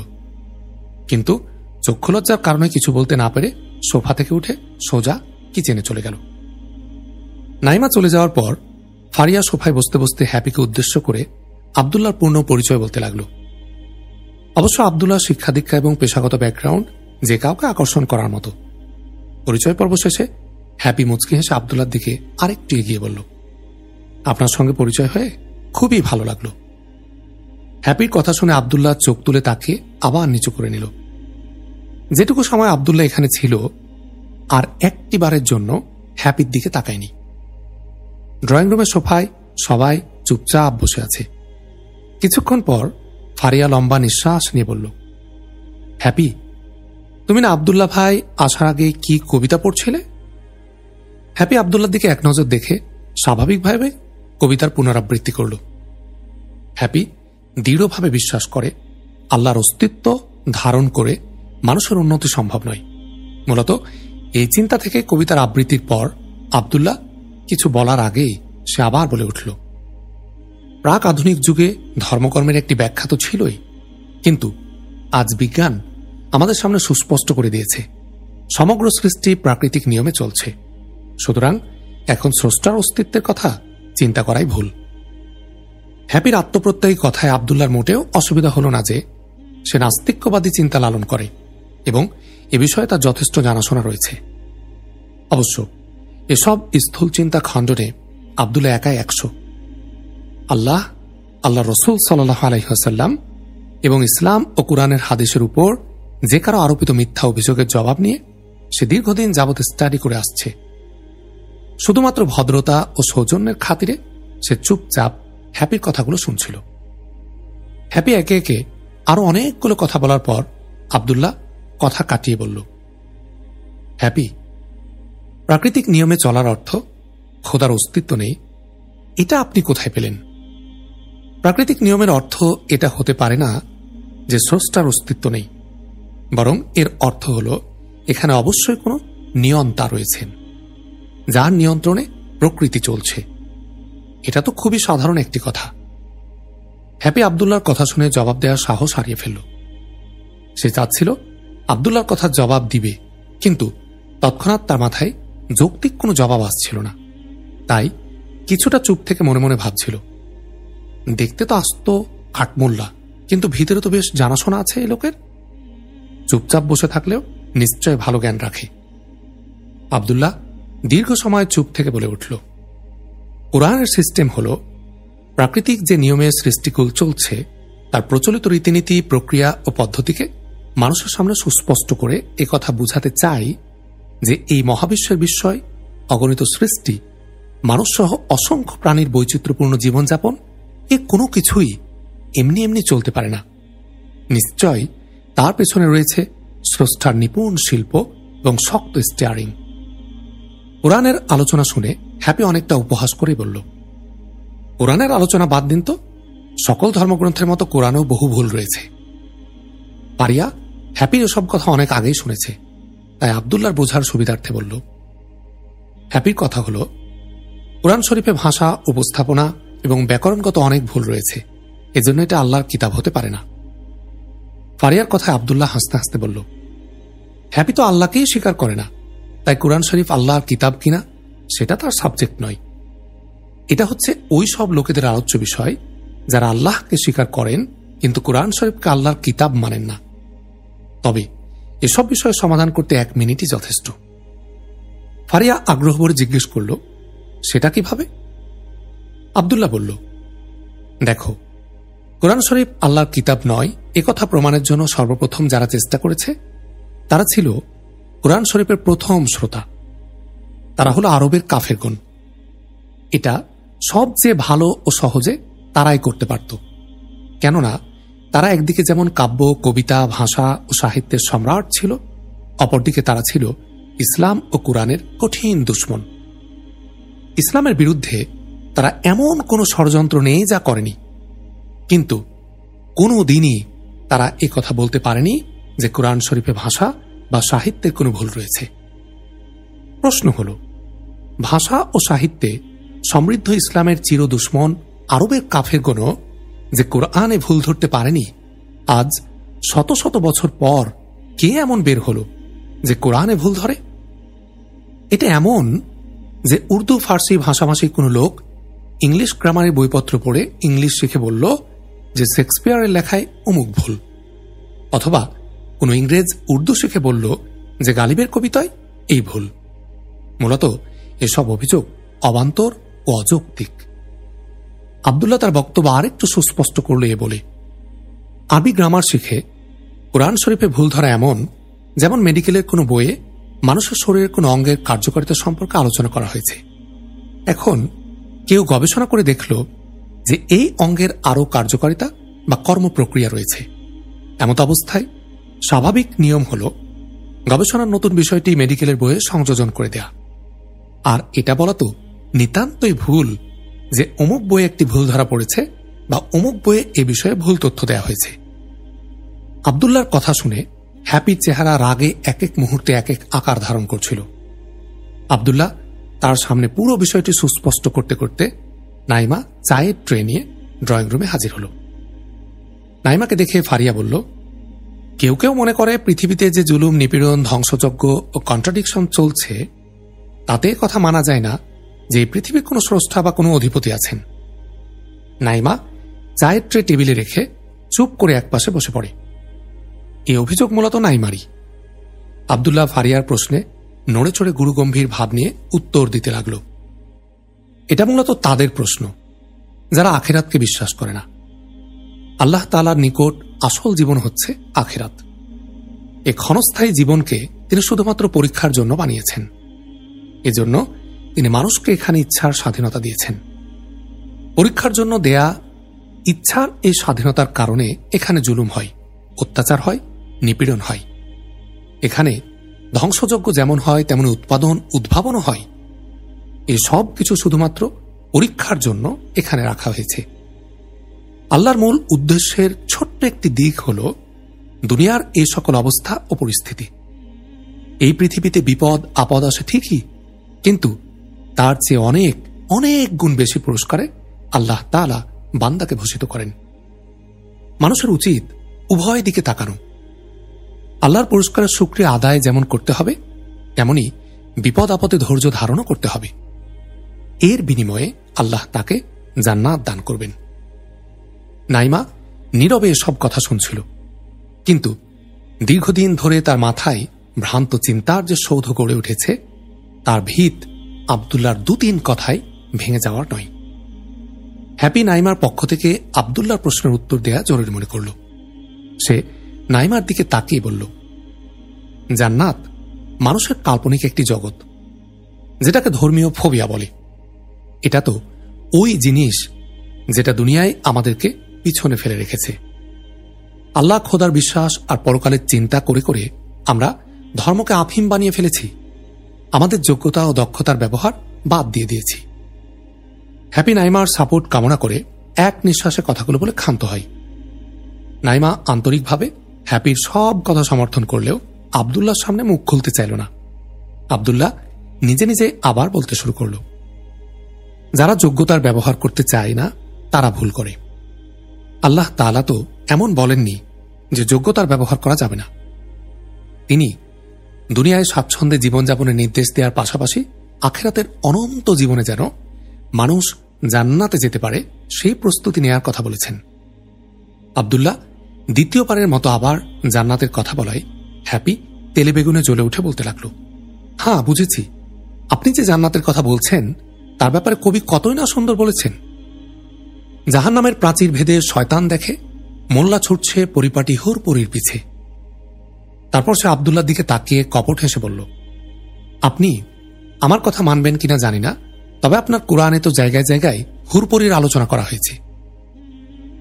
কিন্তু চক্ষুলজ্জার কারণে কিছু বলতে না পেরে সোফা থেকে উঠে সোজা কিচেনে চলে গেল। নাইমা চলে যাওয়ার পর ফারিয়া সোফায় বসতে বসতে হ্যাপিকে উদ্দেশ্য করে আবদুল্লার পূর্ণ পরিচয় বলতে লাগল। অবশ্য আবদুল্লাহ শিক্ষা দীক্ষা এবং পেশাগত ব্যাকগ্রাউন্ড যে কাউকে আকর্ষণ করার মতো। পরিচয় পর্ব শেষে হ্যাপি মুচকি হেসে আবদুল্লার দিকে আরেকটু এগিয়ে বলল, আপনার সঙ্গে পরিচয় হয়ে খুবই ভালো লাগল। হ্যাপির কথা শুনে আবদুল্লাহ চোখ তুলে তাকিয়ে আবার নিচু করে নিল। যেটুকু সময় আবদুল্লাহ এখানে ছিল, আর একটি বারের জন্য হ্যাপির দিকে তাকায়নি। ড্রয়িং রুমের সোফায় সবাই চুপচাপ বসে আছে। কিছুক্ষণ পর ফারিয়া লম্বা নিঃশ্বাস নিয়ে বলল, হ্যাপি, তুমি না আবদুল্লাহ ভাই আসার আগে কি কবিতা পড়ছিলে? হ্যাপি আবদুল্লার দিকে এক নজর দেখে স্বাভাবিকভাবে কবিতার পুনরাবৃত্তি করল। হ্যাপি দৃঢ়ভাবে বিশ্বাস করে, আল্লাহর অস্তিত্ব ধারণ করে মানুষের উন্নতি সম্ভব নয়। মূলত এই চিন্তা থেকে কবিতার আবৃত্তির পর আবদুল্লাহ কিছু বলার আগেই সে আবার বলে উঠল, প্রাক আধুনিক যুগে ধর্মকর্মের একটি ব্যাখ্যা তো ছিলই, কিন্তু আজ বিজ্ঞান আমাদের সামনে সুস্পষ্ট করে দিয়েছে। সমগ্র সৃষ্টি প্রাকৃতিক নিয়মে চলছে। সুতরাং এখন স্রষ্টার অস্তিত্বের কথা চিন্তা করাই ভুল। হ্যাপির আত্মপ্রত্যয়ী কথায় আবদুল্লার মোটেও অসুবিধা হল না যে সে নাস্তিক্যবাদী চিন্তা লালন করে এবং এ বিষয়ে তার যথেষ্ট জানাশোনা রয়েছে। অবশ্য এসব স্থূল চিন্তা খণ্ডনে আবদুল্লা একাই একশো। আল্লাহ আল্লাহ রসুল সাল্লাহ আলহিহাসাল্লাম এবং ইসলাম ও কোরআনের হাদিসের উপর যে কারও আরোপিত মিথ্যা অভিযোগের জবাব নিয়ে সে দীর্ঘদিন যাবত স্টাডি করে আসছে। শুধুমাত্র ভদ্রতা ও সৌজন্যের খাতিরে সে চুপচাপ হ্যাপির কথাগুলো শুনছিল। হ্যাপি একে একে আরও অনেকগুলো কথা বলার পর আবদুল্লাহ কথা কাটিয়ে বলল, হ্যাপি, প্রাকৃতিক নিয়মে চলার অর্থ খোদার অস্তিত্ব নেই। এটা আপনি কোথায় পেলেন? প্রাকৃতিক নিয়মের অর্থ এটা হতে পারে না যে স্রষ্টার অস্তিত্ব নেই, বরং এর অর্থ হল এখানে অবশ্যই কোনো নিয়ন্তা রয়েছেন, যার নিয়ন্ত্রণে প্রকৃতি চলছে। এটা তো খুবই সাধারণ একটি কথা। হ্যাপি আবদুল্লার কথা শুনে জবাব দেওয়ার সাহস হারিয়ে ফেলল। সে চাচ্ছিল আবদুল্লার কথা জবাব দিবে, কিন্তু তৎক্ষণাৎ তার মাথায় যৌক্তিক কোনো জবাব আসছিল না। তাই কিছুটা চুপ থেকে মনে মনে ভাবছিল, দেখতে তো আসতো কাঠমোল্লা কিন্তু ভিতরে তো বেশ জানাশোনা আছে এই লোকের? চুপচাপ বসে থাকলেও নিশ্চয় ভালো জ্ঞান রাখে। আবদুল্লাহ দীর্ঘ সময় চুপ থেকে বলে উঠল কোরআনের সিস্টেম হল, প্রাকৃতিক যে নিয়মে সৃষ্টিকুল চলছে, তার প্রচলিত রীতিনীতি, প্রক্রিয়া ও পদ্ধতিকে মানুষের সামনে সুস্পষ্ট করে কথা বুঝাতে চাই যে এই মহাবিশ্বের বিস্ময়, অগণিত সৃষ্টি, মানুষসহ অসংখ্য প্রাণীর বৈচিত্র্যপূর্ণ জীবনযাপন, এ কোনো কিছুই এমনি এমনি চলতে পারে না। নিশ্চয় তার পেছনে রয়েছে স্রষ্টার নিপুণ শিল্প এবং শক্ত স্টিয়ারিং কোরআনের আলোচনা শুনে হ্যাপি অনেকটা উপহাস করে বলল, কোরআনের আলোচনা বাদ দিন তো। সকল ধর্মগ্রন্থের মতো কোরআনেও বহু ভুল রয়েছে। পারিয়া, হ্যাপির এসব কথা অনেক আগেই শুনেছে। তাই আবদুল্লার বোঝার সুবিধার্থে বলল, হ্যাপির কথা হল, কোরআন শরীফে ভাষা, উপস্থাপনা এবং ব্যাকরণগত অনেক ভুল রয়েছে। এজন্য এটা আল্লাহর কিতাব হতে পারে না। ফারিয়ার কথায় আবদুল্লাহ হাসতে হাসতে বলল, হ্যাপি তো আল্লাহকেই স্বীকার করে না। তাই কোরআন শরীফ আল্লাহর কিতাব কিনা সেটা তার সাবজেক্ট নয়। এটা হচ্ছে ওই সব লোকেদের আলোচ্য বিষয় যারা আল্লাহকে স্বীকার করেন, কিন্তু কোরআন শরীফকে আল্লাহর কিতাব মানেন না। তবে এসব বিষয়ে সমাধান করতে এক মিনিটই যথেষ্ট। ফারিয়া আগ্রহ ভরে জিজ্ঞেস করল, সেটা কীভাবে? আবদুল্লাহ বলল, দেখো, কোরআন শরীফ আল্লাহর কিতাব নয় কথা প্রমাণের জন্য সর্বপ্রথম যারা চেষ্টা করেছে, তারা ছিল কোরআন শরীফের প্রথম শ্রোতা। তারা হলো আরবের কাফেরগণ। এটা সবচেয়ে ভালো ও সহজে তারাই করতে পারত। কেননা তারা একদিকে যেমন কাব্য, কবিতা, ভাষা ও সাহিত্যের সম্রাট ছিল, অপরদিকে তারা ছিল ইসলাম ও কোরআনের কঠিন দুশ্মন। ইসলামের বিরুদ্ধে তারা এমন কোনো ষড়যন্ত্র নেই যা করেনি। কিন্তু কোনো দিনই তারা এ কথা বলতে পারেনি যে কোরআন শরীফে ভাষা বা সাহিত্যের কোনো ভুল রয়েছে। প্রশ্ন হল ভাষা ও সাহিত্যে সমৃদ্ধ ইসলামের চির দুশ্মন আরবের কাফের গণ যে কোরআনে ভুল ধরতে পারেনি, আজ শত শত বছর পর কে এমন বের হল যে কোরআনে ভুল ধরে? এটা এমন যে উর্দু, ফার্সি ভাষাভাষী কোনো লোক ইংলিশ গ্রামারের বইপত্র পড়ে ইংলিশ শিখে বলল যে শেক্সপিয়ারের লেখায় অমুক ভুল। অথবা কোনো ইংরেজ উর্দু শিখে বলল যে গালিবের কবিতায় এই ভুল। মূলত এসব অভিযোগ অবান্তর ও অযৌক্তিক। আবদুল্লাহ তার বক্তব্য আরেকটু সুস্পষ্ট করল এ বলে, আরবি গ্রামার শিখে কোরআন শরীফে ভুল ধরা এমন, যেমন মেডিকেলের কোনো বইয়ে মানুষের শরীরের কোনো অঙ্গের কার্যকারিতা সম্পর্কে আলোচনা করা হয়েছে। এখন কেউ গবেষণা করে দেখল যে এই অঙ্গের আরও কার্যকারিতা বা কর্মপ্রক্রিয়া রয়েছে। এমত অবস্থায় স্বাভাবিক নিয়ম হল গবেষণার নতুন বিষয়টি মেডিকেলের বইয়ে সংযোজন করে দেয়া। আর এটা বলা তো নিতান্তই ভুল যে অমুক বইয়ে একটি ভুল ধরা পড়েছে বা অমুক বইয়ে এ বিষয়ে ভুল তথ্য দেওয়া হয়েছে। আবদুল্লার কথা শুনে হ্যাপির চেহারা রাগে এক এক মুহূর্তে এক এক আকার ধারণ করছিল। আবদুল্লাহ তার সামনে পুরো বিষয়টি সুস্পষ্ট করতে করতে নাইমা চায়ের ট্রে নিয়ে ড্রয়িং রুমে হাজির হল। নাইমাকে দেখে ফারিয়া বলল, কেউ কেউ মনে করে পৃথিবীতে যে জুলুম, নিপীড়ন, ধ্বংসযজ্ঞ ও কন্ট্রাডিকশন চলছে তাতে কথা মানা যায় না যে পৃথিবীর কোনো স্রষ্টা বা কোনো অধিপতি আছেন। নাইমা চায়ের ট্রে টেবিলে রেখে চুপ করে একপাশে বসে পড়ে। এ অভিযোগ মূলত নাইমারি আবদুল্লাহ ফারিয়ার প্রশ্নে নড়ে চড়ে গুরুগম্ভীর ভাব নিয়ে উত্তর দিতে লাগল। এটা মূলত তাদের প্রশ্ন, যারা আখেরাতকে বিশ্বাস করে না। আল্লাহ তালার নিকট আসল জীবন হচ্ছে আখেরাত। এ ক্ষণস্থায়ী জীবনকে তিনি শুধুমাত্র পরীক্ষার জন্য বানিয়েছেন। এজন্য তিনি মানুষকে এখানে ইচ্ছার স্বাধীনতা দিয়েছেন। পরীক্ষার জন্য দেয়া ইচ্ছার এই স্বাধীনতার কারণে এখানে জুলুম হয়, অত্যাচার হয়, নিপীড়ন হয়। এখানে ধ্বংসযজ্ঞ যেমন হয়, তেমন উৎপাদন, উদ্ভাবনও হয়। এসব কিছু শুধুমাত্র পরীক্ষার জন্য এখানে রাখা হয়েছে। আল্লাহর মূল উদ্দেশ্যের ছোট্ট একটি দিক হল দুনিয়ার এই সকল অবস্থা ও পরিস্থিতি। এই পৃথিবীতে বিপদ, আপদ আসে ঠিকই কিন্তু তার চেয়ে অনেক অনেক গুণ বেশি পুরস্কারে আল্লাহ তালা বান্দাকে ভূষিত করেন। মানুষের উচিত উভয় দিকে তাকানো। আল্লাহর পুরস্কারের সুক্রিয়া আদায় যেমন করতে হবে, তেমনি বিপদ আপদে ধৈর্য ধারণও করতে হবে। এর বিনিময়ে আল্লাহ তাকে জান্নাত দান করবেন। নাইমা নীরবে সব কথা শুনছিল। কিন্তু দীর্ঘদিন ধরে তার মাথায় ভ্রান্ত চিন্তার যে সৌধ গড়ে উঠেছে তার ভিত আবদুল্লার দু তিন কথায় ভেঙে যাওয়ার নয়। হ্যাপি নাইমার পক্ষ থেকে আবদুল্লার প্রশ্নের উত্তর দেয়া জরুরি মনে করল। সে নাইমার দিকে তাকিয়ে বলল, জান্নাত, মানুষের কাল্পনিক একটি জগৎ, যেটাকে ধর্মীয় ফোবিয়া বলে। এটা তো ওই জিনিস যেটা দুনিয়ায় আমাদেরকে পিছনে ফেলে রেখেছে। আল্লাহ খোদার বিশ্বাস আর পরকালের চিন্তা করে করে আমরা ধর্মকে আফিম বানিয়ে ফেলেছি। আমাদের যোগ্যতা ও দক্ষতার ব্যবহার বাদ দিয়ে দিয়েছি। হ্যাপি নাইমার সাপোর্ট কামনা করে এক নিঃশ্বাসে কথাগুলো বলে ক্ষান্ত হয়। নাইমা আন্তরিকভাবে হ্যাপির সব কথা সমর্থন করলেও আবদুল্লাহর সামনে মুখ খুলতে চাইল না। আবদুল্লাহ নিজে নিজে আবার বলতে শুরু করল, যারা যোগ্যতার ব্যবহার করতে চায় না, তারা ভুল করে। আল্লাহ তালা তো এমন বলেননি যে যোগ্যতার ব্যবহার করা যাবে না। তিনি দুনিয়ায় স্বাচ্ছন্দ্যে জীবনযাপনের নির্দেশ দেওয়ার পাশাপাশি আখেরাতের অনন্ত জীবনে যেন মানুষ জান্নাতে যেতে পারে, সেই প্রস্তুতি নেয়ার কথা বলেছেন। আবদুল্লাহ দ্বিতীয়বারের মতো আবার জান্নাতের কথা বলায় হ্যাপি তেলে বেগুনে জ্বলে উঠে বলতে লাগল হ্যাঁ বুঝেছি। আপনি যে জান্নাতের কথা বলছেন, তার ব্যাপারে কবি কতই না সুন্দর বলেছেন? জাহান নামের প্রাচীর ভেদে শয়তান দেখে, মোল্লা ছুটছে পরিপাটি হুর পরির পিছে। তারপর সে আবদুল্লার দিকে তাকিয়ে কপট হেসে বলল, আপনি আমার কথা মানবেন কিনা জানি না, তবে আপনার কোরআনে তো জায়গায় জায়গায় হুরপরির আলোচনা করা হয়েছে।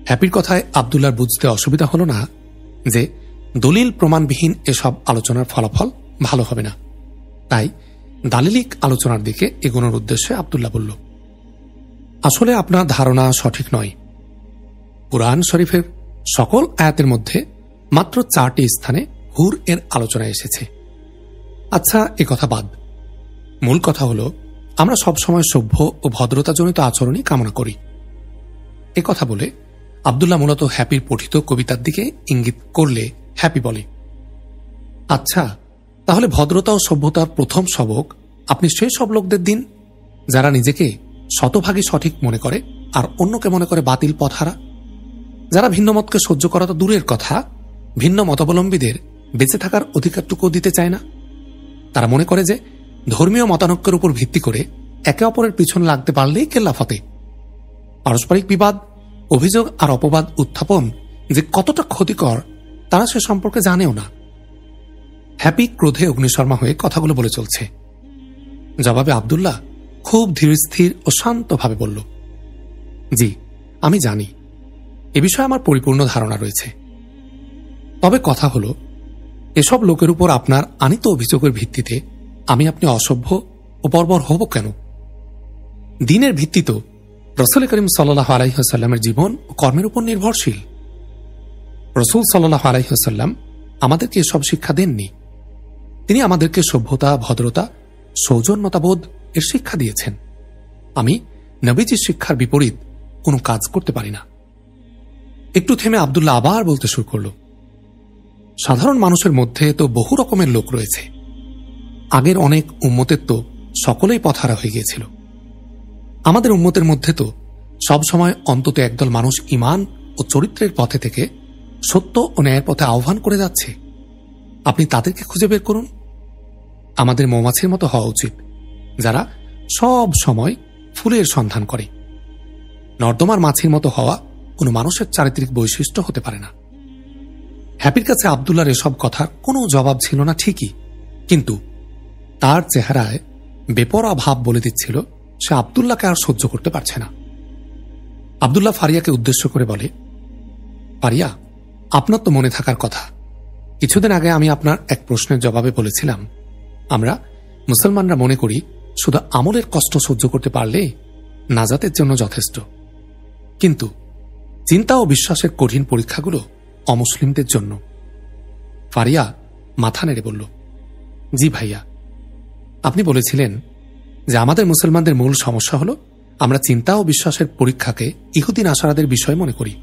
হ্যাপির কথায় আবদুল্লার বুঝতে অসুবিধা হল না যে দলিল প্রমাণবিহীন এসব আলোচনার ফলাফল ভালো হবে না। তাই দালিলিক আলোচনার দিকে এগোনোর উদ্দেশ্যে আবদুল্লাহ বলল, আসলে আপনার ধারণা সঠিক নয়। কোরআন শরীফের সকল আয়াতের মধ্যে মাত্র চারটি স্থানে হুর এর আলোচনা এসেছে। আচ্ছা এ কথা বাদ। মূল কথা হল, আমরা সবসময় সভ্য ও ভদ্রতাজনিত আচরণই কামনা করি। এ কথা বলে আবদুল্লাহ মূলত হ্যাপির পঠিত কবিতার দিকে ইঙ্গিত করলে হ্যাপি বলে। আচ্ছা তাহলে ভদ্রতা ও সভ্যতার প্রথম সবক আপনি সেই সব লোকদের দিন, যারা নিজেকে শতভাগী সঠিক মনে করে আর অন্যকে মনে করে বাতিল পথহারা? যারা ভিন্ন মতকে সহ্য করা তো দূরের কথা, ভিন্ন মতাবলম্বীদের বেঁচে থাকার অধিকারটুকু দিতে চায় না। তারা মনে করে যে ধর্মীয় মতানক্যের উপর ভিত্তি করে একে অপরের পিছনে লাগতে পারলেই কেল্লা ফতে পারস্পরিক বিবাদ, অভিযোগ আর অপবাদ উত্থাপন যে কতটা ক্ষতিকর, তারা সে সম্পর্কে জানেও না। হ্যাপি ক্রোধে অগ্নিশর্মা হয়ে কথাগুলো বলে চলছে। জবাবে আবদুল্লাহ খুব ধীরস্থির ও শান্তভাবে বলল, জি, আমি জানি। এ বিষয়ে আমার পরিপূর্ণ ধারণা রয়েছে। তবে কথা হল এসব লোকের উপর আপনার আনিত অভিযোগের ভিত্তিতে আমি আপনি অসভ্য ও বর্বর হব কেন? দিনের ভিত্তি তো রসুল করিম সাল্লাহ আলাইসাল্লামের জীবন ও কর্মের উপর নির্ভরশীল। রসুল সাল্লাহ আলাইসাল্লাম আমাদেরকে এসব শিক্ষা দেননি। তিনি আমাদেরকে সভ্যতা, ভদ্রতা, সৌজন্যতাবোধ এর শিক্ষা দিয়েছেন। আমি নবীজির শিক্ষার বিপরীত কোনো কাজ করতে পারি না। একটু থেমে আবদুল্লাহ আবার বলতে শুরু করল সাধারণ মানুষের মধ্যে তো বহু রকমের লোক রয়েছে। আগের অনেক উম্মতের তো সকলেই পথারা হয়ে গিয়েছিল। আমাদের উম্মতের মধ্যে তো সবসময় অন্তত একদল মানুষ ইমান ও চরিত্রের পথে থেকে সত্য ও ন্যায়ের পথে আহ্বান করে যাচ্ছে। আপনি তাদেরকে খুঁজে বের করুন। আমাদের মৌমাছির মতো হওয়া উচিত, যারা সব সময় ফুলের সন্ধান করে। নর্দমার মাছির মতো হওয়া কোনো মানুষের চারিত্রিক বৈশিষ্ট্য হতে পারে না। হ্যাপির কাছে আবদুল্লার এসব কথার কোনো জবাব ছিল না ঠিকই। কিন্তু তার চেহারায় বেপরা ভাব বলে দিচ্ছিল, সে আবদুল্লাহকে আর সহ্য করতে পারছে না। আবদুল্লাহ ফারিয়াকে উদ্দেশ্য করে বলে, ফারিয়া, আপনার তো মনে থাকার কথা। কিছুদিন আগে আমি আপনার এক প্রশ্নের জবাবে বলেছিলাম, আমরা মুসলমানরা মনে করি শুধু আমলের কষ্ট সহ্য করতে পারলে নাজাতের জন্য যথেষ্ট। কিন্তু চিন্তা ও বিশ্বাসের কঠিন পরীক্ষাগুলো অমুসলিমদের জন্য। ফারিয়া মাথা নেড়ে বলল, জি ভাইয়া, আপনি বলেছিলেন যে আমাদের মুসলমানদের মূল সমস্যা হল আমরা চিন্তা ও বিশ্বাসের পরীক্ষাকে ইহুদিন আসারাদের বিষয় মনে করি।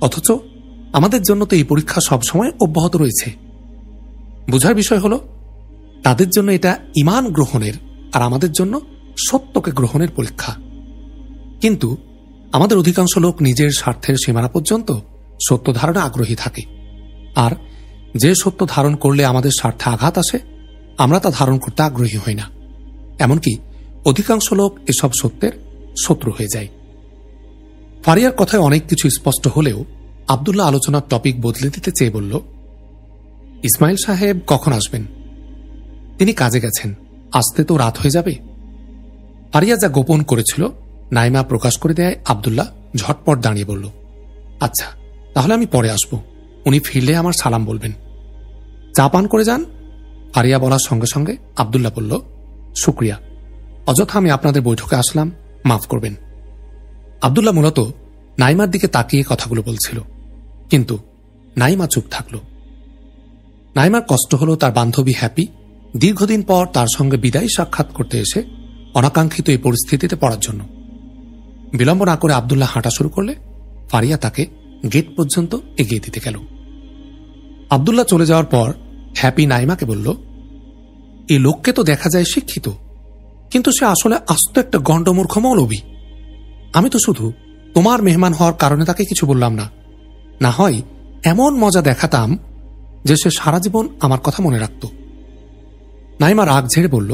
অথচ আমাদের জন্য তো এই পরীক্ষা সবসময় অব্যাহত রয়েছে। বুঝার বিষয় হল, তাদের জন্য এটা ইমান গ্রহণের আর আমাদের জন্য সত্যকে গ্রহণের পরীক্ষা। কিন্তু আমাদের অধিকাংশ লোক নিজের স্বার্থের সীমানা পর্যন্ত সত্য ধারণা আগ্রহী থাকে। আর যে সত্য ধারণ করলে আমাদের স্বার্থে আঘাত আসে, আমরা তা ধারণ করতে আগ্রহী হই না। এমনকি অধিকাংশ লোক এসব সত্যের শত্রু হয়ে যায়। ফারিয়ার কথায় অনেক কিছু স্পষ্ট হলেও আবদুল্লাহ আলোচনার টপিক বদলে দিতে চেয়ে বলল, ইসমাইল সাহেব কখন আসবেন? তিনি কাজে গেছেন। আসতে তো রাত হয়ে যাবে। ফারিয়া যা গোপন করেছিল, নাইমা প্রকাশ করে দেয় আবদুল্লাহ ঝটপট দাঁড়িয়ে বলল আচ্ছা তাহলে আমি পরে আসব। উনি ফিরলে আমার সালাম বলবেন। চা পান করে যান। আরিয়া বলার সঙ্গে সঙ্গে আবদুল্লাহ বলল, শুক্রিয়া। অযথা আমি আপনাদের বৈঠকে আসলাম, মাফ করবেন। আবদুল্লাহ মূলত নাইমার দিকে তাকিয়ে কথাগুলো বলছিল। কিন্তু নাইমা চুপ থাকল। নাইমার কষ্ট হল তার বান্ধবী হ্যাপি দীর্ঘদিন পর তার সঙ্গে বিদায়ী সাক্ষাৎ করতে এসে অনাকাঙ্ক্ষিত এই পরিস্থিতিতে পড়ার জন্য। বিলম্ব না করে আবদুল্লাহ হাঁটা শুরু করলে ফারিয়া তাকে গেট পর্যন্ত এগিয়ে দিতে গেল। আবদুল্লাহ চলে যাওয়ার পর হ্যাপি নাইমাকে বলল এই লোককে তো দেখা যায় শিক্ষিত, কিন্তু সে আসলে আস্ত একটা গণ্ডমূর্খ মৌলবী। আমি তো শুধু তোমার মেহমান হওয়ার কারণে তাকে কিছু বললাম না। না হয় এমন মজা দেখাতাম যে সে সারা জীবন আমার কথা মনে রাখত। নাইমা রাগ ঝেড়ে বলল,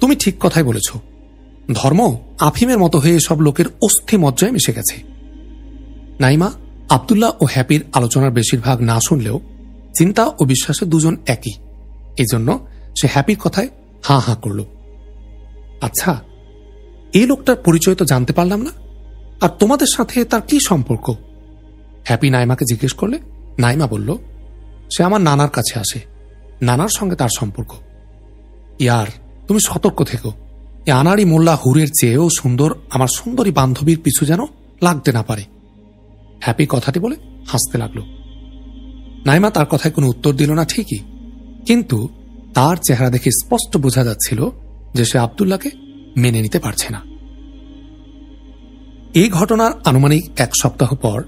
তুমি ঠিক কথাই বলেছ। ধর্ম আফিমের মতো হয়ে সব লোকের অস্থি মজ্জায় মিশে গেছে। নাইমা আবদুল্লাহ ও হ্যাপির আলোচনার বেশিরভাগ না শুনলেও চিন্তা ও বিশ্বাসে দুজন একই। এজন্য সে হ্যাপির কথায় হাঁ হাঁ করল। আচ্ছা এই লোকটার পরিচয় তো জানতে পারলাম না। আর তোমাদের সাথে তার কি সম্পর্ক? হ্যাপি নাইমাকে জিজ্ঞেস করলে নাইমা বলল, সে আমার নানার কাছে আসে। নানার সঙ্গে তার সম্পর্ক। ইয়ার, তুমি সতর্ক থেকো। এ আনারি মোল্লা হুরের চেয়েও সুন্দর, আমার সুন্দরী বান্ধবীর পিছু যেন লাগতে না পারে। হ্যাপি কথাটি বলে হাসতে লাগল। নাইমা তার কথায় কোনো উত্তর দিল না ঠিকই, কিন্তু তার চেহারা দেখে স্পষ্ট বোঝা যাচ্ছিল যে সে আবদুল্লাহকে মেনে নিতে পারছে না। এই ঘটনার আনুমানিক এক সপ্তাহ পর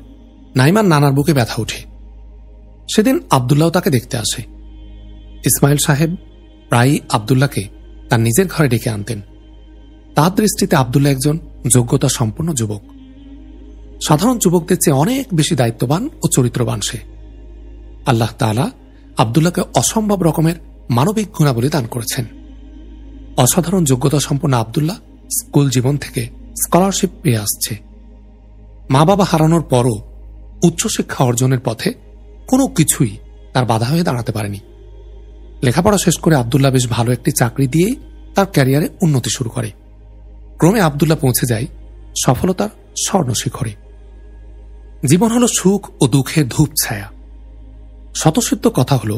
নাইমার নানার বুকে ব্যথা ওঠে। সেদিন আবদুল্লাহ তাকে দেখতে আসে। ইসমাইল সাহেব প্রায়ই আবদুল্লাহকে তার নিজের ঘরে ডেকে আনতেন। তার দৃষ্টিতে আবদুল্লাহ একজন যোগ্যতা সম্পন্ন যুবক। সাধারণ যুবকদের চেয়ে অনেক বেশি দায়িত্ববান ও চরিত্রবান সে। আল্লাহ তালা আবদুল্লাহকে অসম্ভব রকমের মানবিক গুণাবলী দান করেছেন। অসাধারণ যোগ্যতা সম্পন্ন আবদুল্লাহ স্কুল জীবন থেকে স্কলারশিপ পেয়ে আসছে। মা বাবা হারানোর পরও উচ্চশিক্ষা অর্জনের পথে কোনো কিছুই তার বাধা হয়ে দাঁড়াতে পারেনি। লেখাপড়া শেষ করে আবদুল্লাহ বেশ ভালো একটি চাকরি দিয়েই তার ক্যারিয়ারে উন্নতি শুরু করে। ক্রমে আবদুল্লাহ পৌঁছে যায় সফলতার স্বর্ণ শিখরে জীবন হল সুখ ও দুঃখের ধূপ ছায়া। শতসিদ্ধ কথা হল,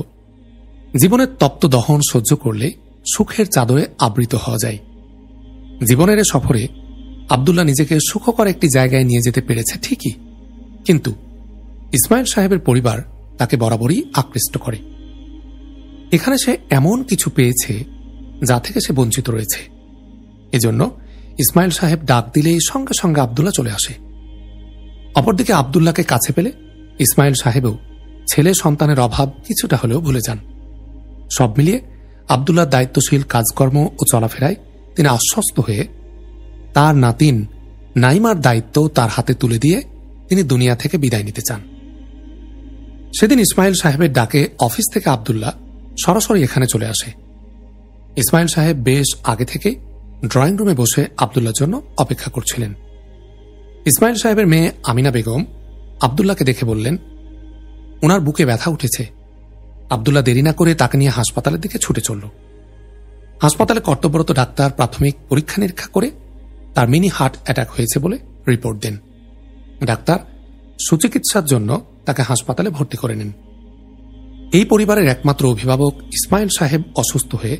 জীবনের তপ্ত দহন সহ্য করলে সুখের চাদরে আবৃত হওয়া যায়। জীবনের এ সফরে আবদুল্লাহ নিজেকে সুখকর একটি জায়গায় নিয়ে যেতে পেরেছে ঠিকই, কিন্তু ইসমাইল সাহেবের পরিবার তাকে বরাবরই আকৃষ্ট করে। এখানে সে এমন কিছু পেয়েছে যা থেকে সে বঞ্চিত রয়েছে। এজন্য ইসমাইল সাহেব ডাক দিলেই সঙ্গে সঙ্গে আবদুল্লাহ চলে আসে। অপরদিকে আবদুল্লাহকে কাছে পেলে ইসমাইল সাহেবও ছেলে সন্তানের অভাব কিছুটা হলেও ভুলে যান। সব মিলিয়ে আবদুল্লাহ দায়িত্বশীল কাজকর্ম ও চলাফেরায় তিনি আশ্বস্ত হয়ে তার নাতিন নাইমার দায়িত্ব তার হাতে তুলে দিয়ে তিনি দুনিয়া থেকে বিদায় নিতে চান। সেদিন ইসমাইল সাহেবের ডাকে অফিস থেকে আবদুল্লাহ সরাসরি এখানে চলে আসে। ইসমাইল সাহেব বেশ আগে থেকে ড্রয়িং রুমে বসে আবদুল্লার জন্য অপেক্ষা করছিলেন। ইসমাইল সাহেবের মেয়ে আমিনা বেগম আবদুল্লাহকে দেখে বললেন, ওনার বুকে ব্যথা উঠেছে। আবদুল্লাহ দেরি না করে তাকে নিয়ে হাসপাতালের দিকে ছুটে চলল। হাসপাতালে কর্তব্যরত ডাক্তার প্রাথমিক পরীক্ষা নিরীক্ষা করে তার মিনি হার্ট অ্যাটাক হয়েছে বলে রিপোর্ট দেন। ডাক্তার সুচিকিৎসার জন্য তাকে হাসপাতালে ভর্তি করে নেন। এই পরিবারের একমাত্র অভিভাবক ইসমাইল সাহেব অসুস্থ হয়ে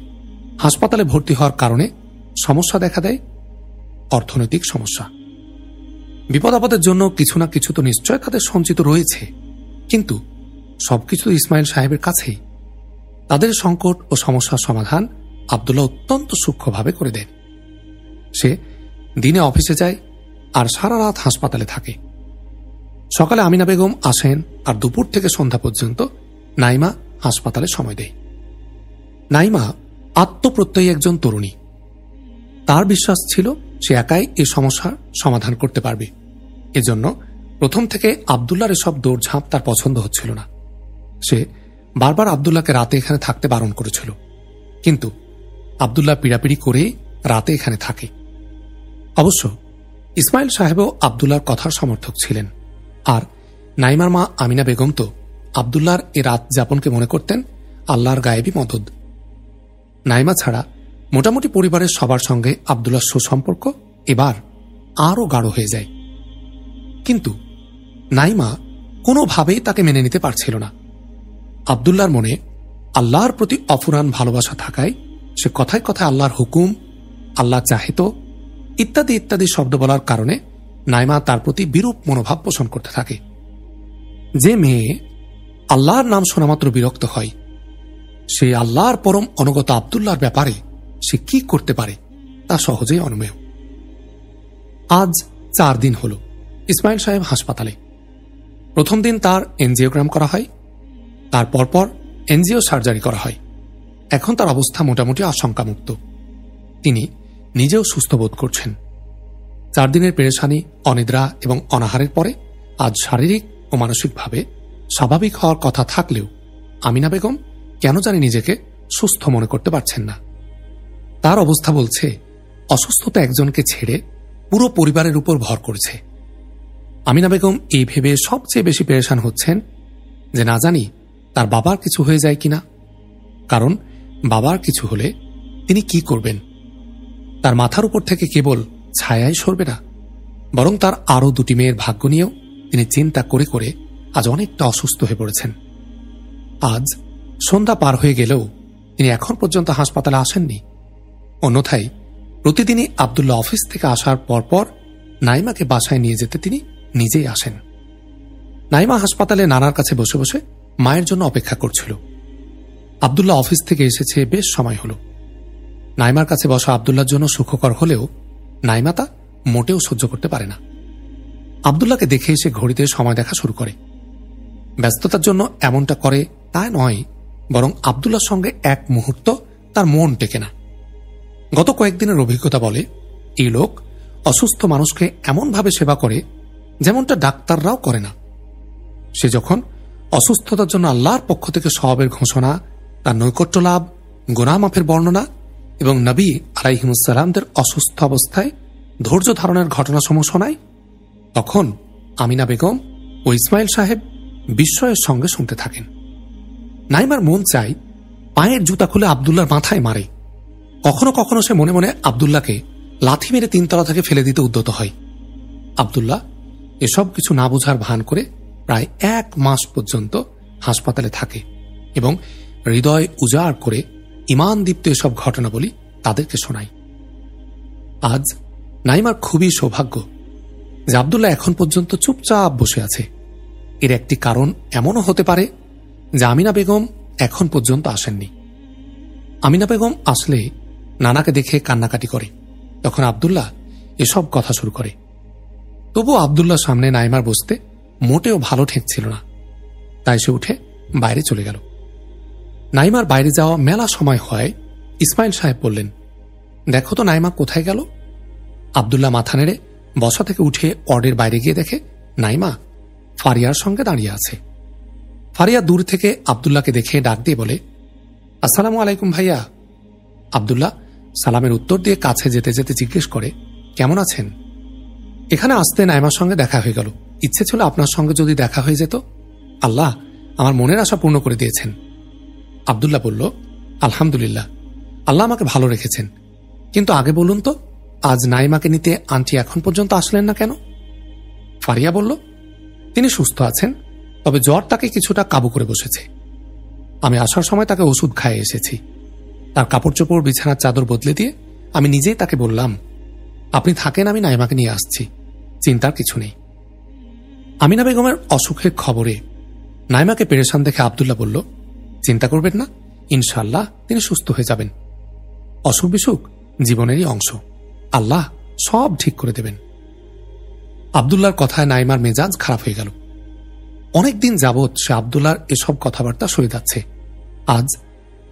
হাসপাতালে ভর্তি হওয়ার কারণে সমস্যা দেখা দেয়, অর্থনৈতিক সমস্যা। বিপদ আপদের জন্য কিছু না কিছু তো নিশ্চয় তাদের সঞ্চিত রয়েছে। কিন্তু সবকিছু ইসমাইল সাহেবের কাছেই। তাদের সংকট ও সমস্যার সমাধান আবদুল্লাহ অত্যন্ত সূক্ষ্মভাবে করে দেন। সে দিনে অফিসে যায় আর সারা রাত হাসপাতালে থাকে। সকালে আমিনা বেগম আসেন আর দুপুর থেকে সন্ধ্যা পর্যন্ত নাইমা হাসপাতালে সময় দেয়। নাইমা আত্মপ্রত্যয়ী একজন তরুণী। তার বিশ্বাস ছিল সে একাই এই সমস্যার সমাধান করতে পারবে। এজন্য প্রথম থেকে আবদুল্লার এসব দৌড়ঝাঁপ তার পছন্দ হচ্ছিল না। সে বারবার আবদুল্লাহকে রাতে এখানে থাকতে বারণ করেছিল। কিন্তু আবদুল্লাহ পিড়াপিড়ি করে রাতে এখানে থাকে। অবশ্য ইসমাইল সাহেবও আবদুল্লার কথার সমর্থক ছিলেন। আর নাইমার মা আমিনা বেগম তো আবদুল্লার এ রাত যাপনকে মনে করতেন আল্লাহর গায়েবী মদদ। নাইমা ছাড়া মোটামুটি পরিবারের সবার সঙ্গে আবদুল্লার সুসম্পর্ক এবার আরও গাঢ় হয়ে যায়। কিন্তু নাইমা কোনোভাবেই তাকে মেনে নিতে পারছিল না। আবদুল্লার মনে আল্লাহর প্রতি অফুরান ভালোবাসা থাকায় সে কথায় কথায় আল্লাহর হুকুম আল্লাহ চাহিত ইত্যাদি ইত্যাদি শব্দ বলার কারণে নাইমা তার প্রতি বিরূপ মনোভাব পোষণ করতে থাকে। যে মেয়ে আল্লাহর নাম শোনামাত্র বিরক্ত হয়, সে আল্লাহর পরম অনুগত আবদুল্লাহর ব্যাপারে সে কি করতে পারে তা সহজেই অনুমেয়। আজ চার দিন হল ইসমাইল সাহেব হাসপাতালে। প্রথম দিন তার এনজিওগ্রাম করা হয়, তার পরপর এনজিও সার্জারি করা হয়। এখন তার অবস্থা মোটামুটি আশঙ্কামুক্ত। তিনি নিজেও সুস্থ বোধ করছেন। চার দিনের পেরেশানি, অনিদ্রা এবং অনাহারের পরে আজ শারীরিক ও মানসিকভাবে স্বাভাবিক হওয়ার কথা থাকলেও আমিনা বেগম কেন জানি নিজেকে সুস্থ মনে করতে পারছেন না। তার অবস্থা বলছে, অসুস্থতা একজনকে ছেড়ে পুরো পরিবারের উপর ভর করছে। আমিনা বেগম এই ভেবে সবচেয়ে বেশি পেরেশান হচ্ছেন যে না জানি তার বাবার কিছু হয়ে যায় কিনা। কারণ বাবার কিছু হলে তিনি কি করবেন? তার মাথার উপর থেকে কেবল ছায়াই সরবে না, বরং তার আরও দুটি মেয়ের ভাগ্য নিয়েও তিনি চিন্তা করে করে আজ অনেকটা অসুস্থ হয়ে পড়েছেন। আজ সন্ধ্যা পার হয়ে গেলেও তিনি এখন পর্যন্ত হাসপাতালে আসেননি। অন্যথায় প্রতিদিনই আবদুল্লাহ অফিস থেকে আসার পরপর নাইমাকে বাসায় নিয়ে যেতে তিনি নিজেই আসেন। নাইমা হাসপাতালে নানার কাছে বসে বসে মায়ের জন্য অপেক্ষা করছিল। আবদুল্লাহ অফিস থেকে এসেছে বেশ সময় হল। নাইমার কাছে বসা আবদুল্লার জন্য সুখকর হলেও নাইমা তা মোটেও সহ্য করতে পারে না। আবদুল্লাহকে দেখে এসে ঘড়িতে সময় দেখা শুরু করে। ব্যস্ততার জন্য এমনটা করে তা নয়, বরং আবদুল্লার সঙ্গে এক মুহূর্ত তার মন টেকে না। গত কয়েকদিনের অভিজ্ঞতা বলে, এই লোক অসুস্থ মানুষকে এমনভাবে সেবা করে যেমনটা ডাক্তাররাও করে না। সে যখন অসুস্থতার জন্য আল্লাহর পক্ষ থেকে সবের ঘোষণা, তার নৈকট্য লাভ, গোনামাফের বর্ণনা এবং নবী আলাইহিমুসালামদের অসুস্থ অবস্থায় ধৈর্য ধারণের ঘটনাসমূহ শোনায়, তখন আমিনা বেগম ও ইসমাইল সাহেব বিস্ময়ের সঙ্গে শুনতে থাকেন। নাইমার মন চাই পায়ের জুতা খুলে আবদুল্লার মাথায় মারে। কখনো কখনো সে মনে মনে আবদুল্লাকে লাথি মেরে তিনতলা থেকে ফেলে দিতে উদ্যত হয়। আবদুল্লাহ এসব কিছু না বোঝার ভান করে প্রায় এক মাস পর্যন্ত হাসপাতালে থাকে এবং হৃদয় উজাড় করে ইমান দীপ্ত এসব ঘটনাবলী তাদেরকে শোনায়। আজ নাইমার খুবই সৌভাগ্য যে আবদুল্লাহ এখন পর্যন্ত চুপচাপ বসে আছে। এর একটি কারণ এমনও হতে পারে যে আমিনা বেগম এখন পর্যন্ত আসেননি। আমিনা বেগম আসলে নানাকে দেখে কান্নাকাটি করে। তখন আবদুল্লাহ এসব কথা শুরু করে। তবু আবদুল্লাহ সামনে নাইমার বসতে মোটেও ভালো ঠেকছিল না। তাই সে উঠে বাইরে চলে গেল। নাইমার বাইরে যাওয়া মেলা সময় হয়, ইসমাইল সাহেব বললেন, দেখো তো নাইমা কোথায় গেল? আবদুল্লাহ মাথা নেড়ে বসা থেকে উঠে অর্ডের বাইরে গিয়ে দেখে নাইমা ফারিয়ার সঙ্গে দাঁড়িয়ে আছে। ফারিয়া দূর থেকে আবদুল্লাহকে দেখে ডাক দিয়ে বলে, আসসালামু আলাইকুম ভাইয়া। আবদুল্লাহ সালামের উত্তর দিয়ে কাছে যেতে যেতে জিজ্ঞেস করে, কেমন আছেন? এখানে আসতে নাইমার সঙ্গে দেখা হয়ে গেল। ইচ্ছে ছিল আপনার সঙ্গে যদি দেখা হয়ে যেত। আল্লাহ, আমার মনের আশা পূর্ণ করে দিয়েছেন। আবদুল্লাহ বলল, আলহামদুলিল্লাহ, আল্লাহ আমাকে ভালো রেখেছেন। কিন্তু আগে বলুন তো, আজ নাইমাকে নিতে আন্টি এখন পর্যন্ত আসলেন না কেন? ফারিয়া বলল, তিনি সুস্থ আছেন, তবে জ্বর তাকে কিছুটা কাবু করে বসেছে। আমি আসার সময় তাকে ওষুধ খাইয়ে এসেছি। তার কাপড় চোপড় বিছানার চাদর বদলে দিয়ে আমি নিজেই তাকে বললাম, আপনি থাকেন, আমি নাইমাকে নিয়ে আসছি। চিন্তার কিছু নেই। আমিনা বেগমের অসুখের খবরে নাইমাকে পেরেশান দেখে আবদুল্লাহ বলল, চিন্তা করবেন না ইনশাল্লাহ তিনি সুস্থ হয়ে যাবেন। অসুখ বিসুখ জীবনেরই অংশ। আল্লাহ সব ঠিক করে দেবেন। আবদুল্লার কথায় নাইমার মেজাজ খারাপ হয়ে গেল। অনেকদিন যাবৎ সে আবদুল্লার এসব কথাবার্তা সয়ে যাচ্ছে। আজ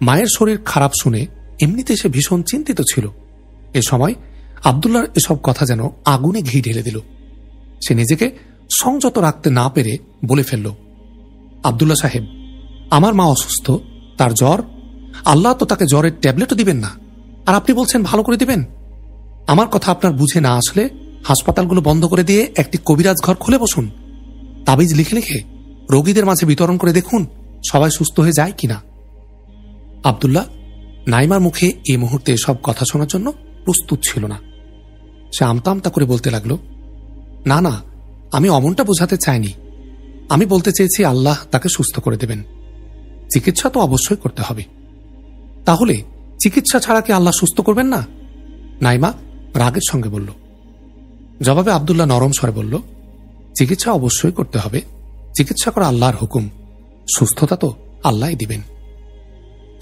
মায়ের শরীর খারাপ শুনে এমনিতে সে ভীষণ চিন্তিত ছিল। এ সময় আবদুল্লার এসব কথা যেন আগুনে ঘি ঢেলে দিল। সে নিজেকে সংযত রাখতে না পেরে বলে ফেলল আবদুল্লা সাহেব, আমার মা অসুস্থ, তার জ্বর। আল্লাহ তো তাকে জ্বরের ট্যাবলেটও দিবেন না। আর আপনি বলছেন ভালো করে দিবেন? আমার কথা আপনার বুঝে না আসলে হাসপাতালগুলো বন্ধ করে দিয়ে একটি কবিরাজ ঘর খুলে বসুন। তাবিজ লিখে লিখে রোগীদের মাঝে বিতরণ করে দেখুন সবাই সুস্থ হয়ে যায় কিনা। আবদুল্লাহ, নাইমার মুখে এই মুহূর্তে সব কথা শোনার জন্য প্রস্তুত ছিল না। সে আমতা আমতা করে বলতে লাগল, না না, আমি অমনটা বোঝাতে চাইনি। আমি বলতে চেয়েছি আল্লাহ তাকে সুস্থ করে দেবেন। চিকিৎসা তো অবশ্যই করতে হবে। তাহলে চিকিৎসা ছাড়া কি আল্লাহ সুস্থ করবেন না? নাইমা রাগের সঙ্গে বলল। জবাবে আবদুল্লাহ নরম স্বরে বলল, চিকিৎসা অবশ্যই করতে হবে। চিকিৎসা করা আল্লাহর হুকুম। সুস্থতা তো আল্লাহ দিবেন।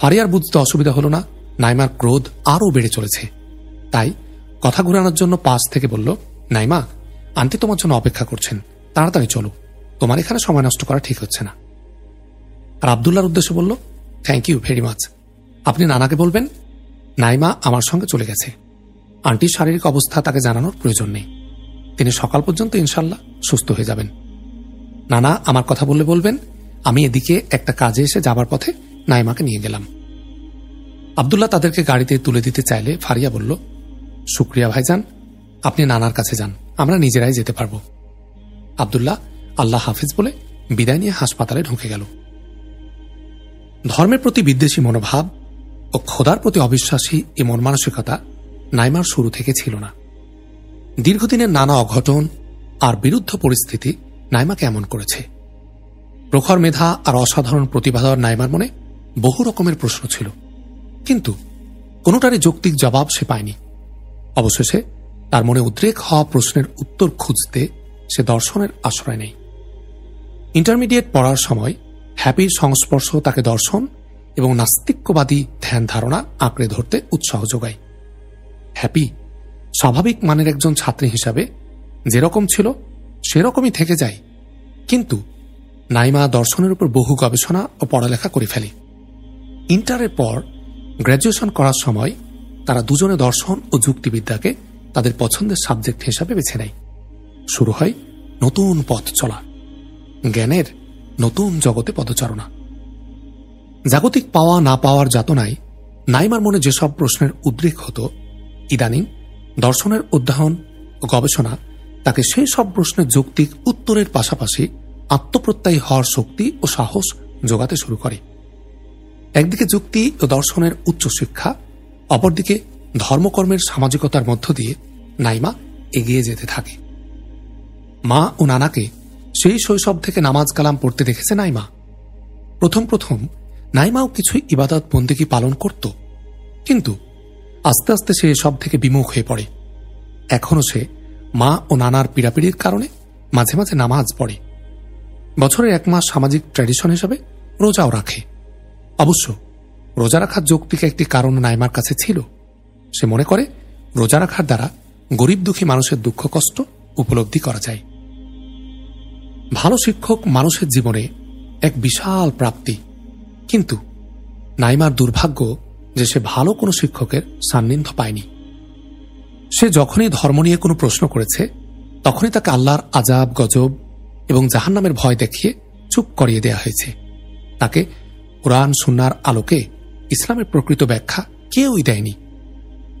ফারিয়ার বুঝতে অসুবিধা হল না, নাইমার ক্রোধ আরও বেড়ে চলেছে। তাই কথা ঘুরানোর জন্য পাশ থেকে বলল, নাইমা, আন্টি তোমার জন্য অপেক্ষা করছেন। তাড়াতাড়ি চলো। তোমার এখানে সময় নষ্ট করা ঠিক হচ্ছে না। আর আবদুল্লার উদ্দেশ্যে বলল থ্যাংক ইউ ভেরি মাচ আপনি নানাকে বলবেন, নাইমা আমার সঙ্গে চলে গেছে। আন্টির শারীরিক অবস্থা তাকে জানানোর প্রয়োজন নেই। তিনি সকাল পর্যন্ত ইনশাল্লাহ সুস্থ হয়ে যাবেন। নানা আমার কথা বললে বলবেন, আমি এদিকে একটা কাজে এসে যাবার পথে নাইমাকে নিয়ে গেলাম। আবদুল্লাহ তাদেরকে গাড়িতে তুলে দিতে চাইলে ফারিয়া বলল, শুক্রিয়া ভাইজান, আপনি নানার কাছে যান, আমরা নিজেরাই যেতে পারব। আবদুল্লাহ আল্লাহ হাফিজ বলে বিদায় নিয়ে হাসপাতালে ঢুকে গেল। ধর্মের প্রতি বিদ্বেষী মনোভাব ও খোদার প্রতি অবিশ্বাসী এ মন মানসিকতা নাইমার শুরু থেকে ছিল না। দীর্ঘদিনের নানা অঘটন আর বিরুদ্ধ পরিস্থিতি নাইমাকে এমন করেছে। প্রখর মেধা আর অসাধারণ প্রতিভাধর নাইমার মনে বহু রকমের প্রশ্ন ছিল। কিন্তু কোনোটারই যৌক্তিক জবাব সে পায়নি। অবশেষে তার মনে উদ্রেক হওয়া প্রশ্নের উত্তর খুঁজতে সে দর্শনের আশ্রয় নেই ইন্টারমিডিয়েট পড়ার সময় হ্যাপির সংস্পর্শ তাকে দর্শন এবং নাস্তিক্যবাদী ধ্যান ধারণা আঁকড়ে ধরতে উৎসাহ যোগায়। হ্যাপি স্বাভাবিক মানের একজন ছাত্রী হিসাবে যেরকম ছিল, সেরকমই থেকে যায়। কিন্তু নাইমা দর্শনের উপর বহু গবেষণা ও পড়ালেখা করে ফেলে। ইন্টারের পর গ্র্যাজুয়েশন করার সময় তারা দুজনে দর্শন ও যুক্তিবিদ্যাকে তাদের পছন্দের সাবজেক্ট হিসাবে বেছে নেয়। শুরু হয় নতুন পথ চলা, জ্ঞানের নতুন জগতে পদচারণা। জাগতিক পাওয়া না পাওয়ার যাতনায় নাইমার মনে যেসব প্রশ্নের উদ্রেক হতো, ইদানিং দর্শনের অধ্যয়ন ও গবেষণা তাকে সেই সব প্রশ্নের যৌক্তিক উত্তরের পাশাপাশি আত্মপ্রত্যয়ী হওয়ার শক্তি ও সাহস যোগাতে শুরু করে। একদিকে যুক্তি ও দর্শনের উচ্চশিক্ষা অপরদিকে ধর্মকর্মের সামাজিকতার মধ্য দিয়ে নাইমা এগিয়ে যেতে থাকে। মা ও নানাকে সেই শৈশব থেকে নামাজ কালাম পড়তে দেখেছে নাইমা। প্রথম প্রথম নাইমাও কিছু ইবাদত বন্দিকি পালন করত, কিন্তু আস্তে আস্তে সে এসব থেকে বিমুখ হয়ে পড়ে। এখনও সে মা ও নানার পীড়াপিড়ির কারণে মাঝে মাঝে নামাজ পড়ে। বছরের এক মাস সামাজিক ট্র্যাডিশন হিসাবে রোজাও রাখে। অবশ্য, রোজা রাখার যৌক্তিক একটি কারণ নাইমার কাছে ছিল। সে মনে করে, রোজা রাখার দ্বারা গরিব দুঃখী মানুষের দুঃখ, কষ্ট উপলব্ধি করা যায়। ভালো শিক্ষক মানুষের জীবনে এক বিশাল প্রাপ্তি। কিন্তু নাইমার দুর্ভাগ্য যে সে ভালো কোনো শিক্ষকের সান্নিধ্য পায়নি। সে যখনই ধর্ম নিয়ে কোনো প্রশ্ন করেছে, তখনই তাকে আল্লাহর আজাব গজব এবং জাহান্নামের ভয় দেখিয়ে চুপ করিয়ে দেয়া হয়েছে। তাকে কোরআন সুন্নার আলোকে ইসলামের প্রকৃত ব্যাখ্যা কেউই দেয়নি।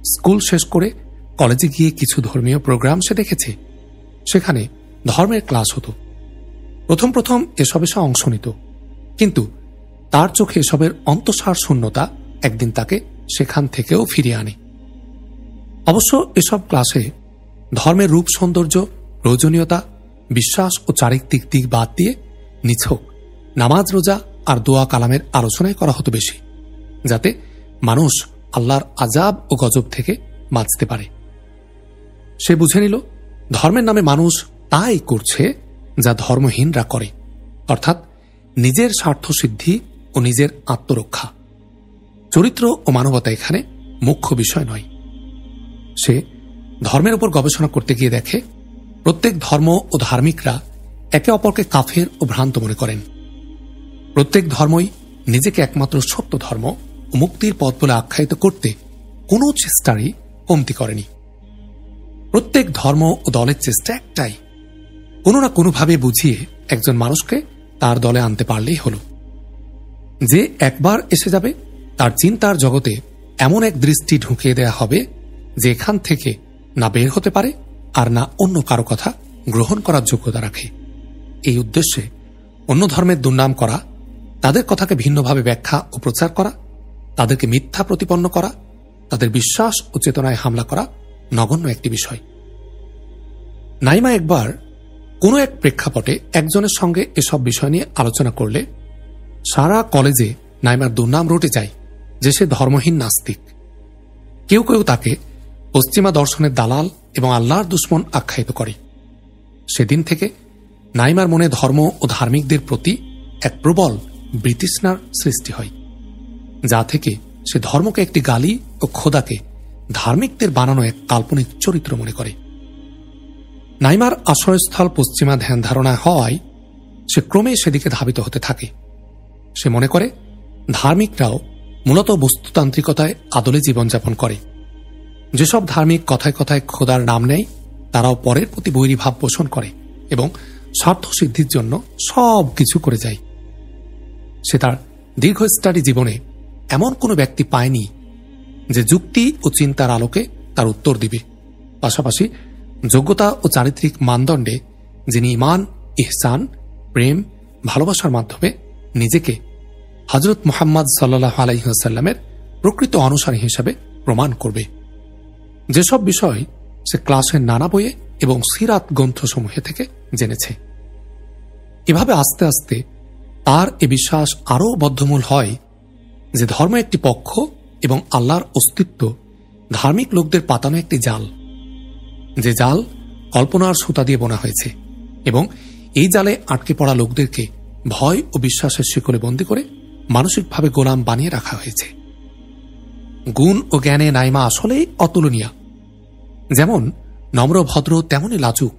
স্কুল শেষ করে কলেজে গিয়ে কিছু ধর্মীয় প্রোগ্রাম সে দেখেছে। সেখানে ধর্মের ক্লাস হতো। প্রথম প্রথম এসবে সে অংশ নিত। কিন্তু তার চোখে এসবের অন্তঃসার শূন্যতা একদিন তাকে সেখান থেকেও ফিরিয়ে আনে। অবশ্য এসব ক্লাসে ধর্মের রূপ, সৌন্দর্য প্রয়োজনীয়তা বিশ্বাস ও চারিত্রিক দিক বাদ দিয়ে নিছক। নামাজ, রোজা আর দোয়া কালামের আলোচনায় করা হতো বেশি, যাতে মানুষ আল্লাহর আজাব ও গজব থেকে বাঁচতে পারে। সে বুঝে নিল, ধর্মের নামে মানুষ তাই করছে যা ধর্মহীনরা করে, অর্থাৎ নিজের স্বার্থ সিদ্ধি ও নিজের আত্মরক্ষা। চরিত্র ও মানবতা এখানে মুখ্য বিষয় নয়। সে ধর্মের উপর গবেষণা করতে গিয়ে দেখে, প্রত্যেক ধর্ম ও ধার্মিকরা একে অপরকে কাফের ও ভ্রান্ত মনে করেন। প্রত্যেক ধর্মই নিজেকে একমাত্র সত্য ধর্ম ও মুক্তির পথ বলে আখ্যায়িত করতে কোনো চেষ্টারই কমতি করেনি। প্রত্যেক ধর্ম ও দলের চেষ্টা একটাই। কোনো না কোনোভাবে বুঝিয়ে একজন মানুষকে তার দলে আনতে পারলেই হল। যে একবার এসে যাবে, তার চিন্তার জগতে এমন এক দৃষ্টি ঢুকিয়ে দেয়া হবে যে এখান থেকে না বের হতে পারে আর না অন্য কারও কথা গ্রহণ করার যোগ্যতা রাখে। এই উদ্দেশ্যে অন্য ধর্মের দুর্নাম করা তাদের কথাকে ভিন্নভাবে ব্যাখ্যা ও প্রচার করা, তাদেরকে মিথ্যা প্রতিপন্ন করা, তাদের বিশ্বাস ও চেতনায় হামলা করা নগণ্য একটি বিষয়। নাইমা একবার কোনো এক প্রেক্ষাপটে একজনের সঙ্গে এসব বিষয় নিয়ে আলোচনা করলে সারা কলেজে নাইমার দুর্নাম রটে যায় যে সে ধর্মহীন নাস্তিক। কেউ কেউ তাকে পশ্চিমা দর্শনের দালাল এবং আল্লাহর দুশ্মন আখ্যায়িত করে। সেদিন থেকে নাইমার মনে ধর্ম ও ধার্মিকদের প্রতি এক প্রবল বৃতৃষ্ণার সৃষ্টি হয়, যা থেকে সে ধর্মকে একটি গালি ও খোদাকে ধার্মিকদের বানানো এক কাল্পনিক চরিত্র মনে করে। নাইমার আশ্রয়স্থল পশ্চিমা ধ্যান ধারণা হওয়ায় সে ক্রমে সেদিকে ধাবিত হতে থাকে। সে মনে করে, ধার্মিকরাও মূলত বস্তুতান্ত্রিকতায় আদলে জীবনযাপন করে। যেসব ধার্মিক কথায় কথায় খোদার নাম নেয়, তারাও পরের প্রতি বৈরী ভাব পোষণ করে এবং স্বার্থ সিদ্ধির জন্য সব কিছু করে যায়। সে তার দীর্ঘস্থায়ী জীবনে এমন কোনো ব্যক্তি পায়নি যে যুক্তি ও চিন্তার আলোকে তার উত্তর দিবে। পাশাপাশি যোগ্যতা ও চারিত্রিক মানদণ্ডে যিনি ইমান, ইহসান, প্রেম, ভালোবাসার মাধ্যমে নিজেকে হজরত মোহাম্মদ সাল্লাহ আলাইসাল্লামের প্রকৃত অনুসারী হিসাবে প্রমাণ করবে। যেসব বিষয় সে ক্লাসের নানা বইয়ে এবং সিরাত গ্রন্থসমূহে থেকে জেনেছে। এভাবে আস্তে আস্তে তার এ বিশ্বাস আরও বদ্ধমূল হয় যে ধর্ম একটি পক্ষ এবং আল্লাহর অস্তিত্ব ধার্মিক লোকদের পাতানো একটি জাল। যে জাল কল্পনার সুতা দিয়ে বোনা হয়েছে এবং এই জালে আটকে পড়া লোকদেরকে ভয় ও বিশ্বাসের শিকলে বন্দী করে মানসিকভাবে গোলাম বানিয়ে রাখা হয়েছে। গুণ ও জ্ঞানে নাইমা আসলেই অতুলনীয়। যেমন নম্র ভদ্র তেমনই লাজুক।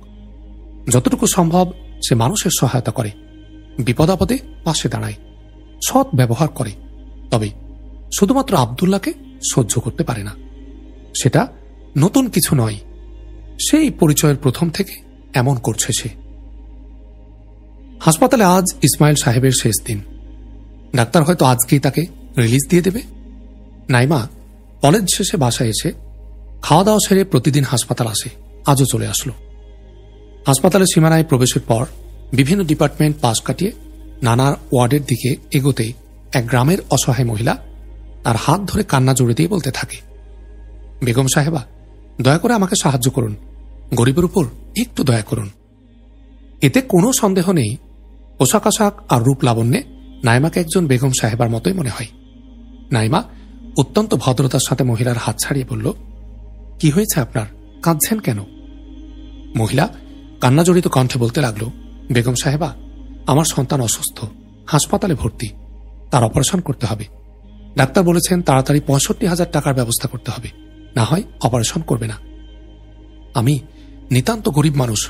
যতটুকু সম্ভব সে মানুষের সহায়তা করে। বিপদাপদে পাশে দাঁড়ায়, সৎ ব্যবহার করে, তবে শুধুমাত্র আবদুল্লাহকে সহ্য করতে পারে না। সেটা নতুন কিছু নয়, সেই পরিচয়ের প্রথম থেকে এমন করছে সে। হাসপাতালে আজ ইসমাইল সাহেবের শেষ দিন। ডাক্তার হয়তো আজকেই তাকে রিলিজ দিয়ে দেবে। নাইমা কলেজ শেষে বাসায় এসে খাওয়া দাওয়া সেরে প্রতিদিন হাসপাতাল আসে, আজও চলে আসলো। হাসপাতালের সীমানায় প্রবেশের পর বিভিন্ন ডিপার্টমেন্ট পাশ কাটিয়ে নানা ওয়ার্ডের দিকে এগোতেই এক গ্রামের অসহায় মহিলা তার হাত ধরে কান্না জুড়ে দিয়ে বলতে থাকে, বেগম সাহেবা, দয়া করে আমাকে সাহায্য করুন। গরিবের উপর একটু দয়া করুন। এতে কোনো সন্দেহ নেই। পোশাক আশাক আর রূপ লাবণ্যে নাইমাকে একজন বেগম সাহেবার মতোই মনে হয়। নাইমা অত্যন্ত ভদ্রতার সাথে মহিলার হাত ছাড়িয়ে বলল, কি হয়েছে আপনার? কাঁদছেন কেন? মহিলা কান্নাজড়িত কণ্ঠে বলতে লাগল বেগম সাহেবা, আমার সন্তান অসুস্থ, হাসপাতালে ভর্তি। তার অপারেশন করতে হবে। ডাক্তার বলেছেন তাড়াতাড়ি পঁয়ষট্টি হাজার টাকার ব্যবস্থা করতে হবে। না হয় অপারেশন করবে না। আমি নিতান্ত গরিব মানুষ।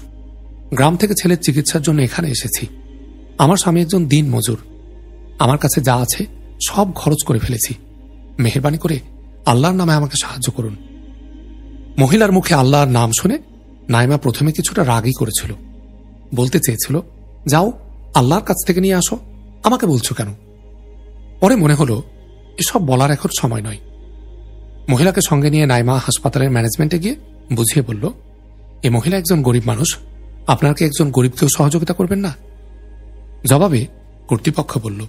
গ্রাম থেকে ছেলের চিকিৎসার জন্য এখানে এসেছি। আমার স্বামী একজন দিন মজুর। আমার কাছে যা আছে সব খরচ করে ফেলেছি। মেহরবানি করে আল্লাহর নামে আমাকে সাহায্য করুন। মহিলার মুখে আল্লাহর নাম শুনে নাইমা প্রথমে কিছুটা রাগই করেছিল। বলতে চেয়েছিল, যাও, আল্লাহর কাছ থেকে নিয়ে আসো। আমাকে বলছো কেন? পরে মনে হলো, এসব বলার এখন সময় নয়। মহিলাকে সঙ্গে নিয়ে নাইমা হাসপাতালের ম্যানেজমেন্টে গিয়ে বুঝিয়ে বলল, এ মহিলা একজন গরিব মানুষ, আপনার কি একজন গরিবকেও সহযোগিতা করবেন না? জবাবে কর্তৃপক্ষ বলল,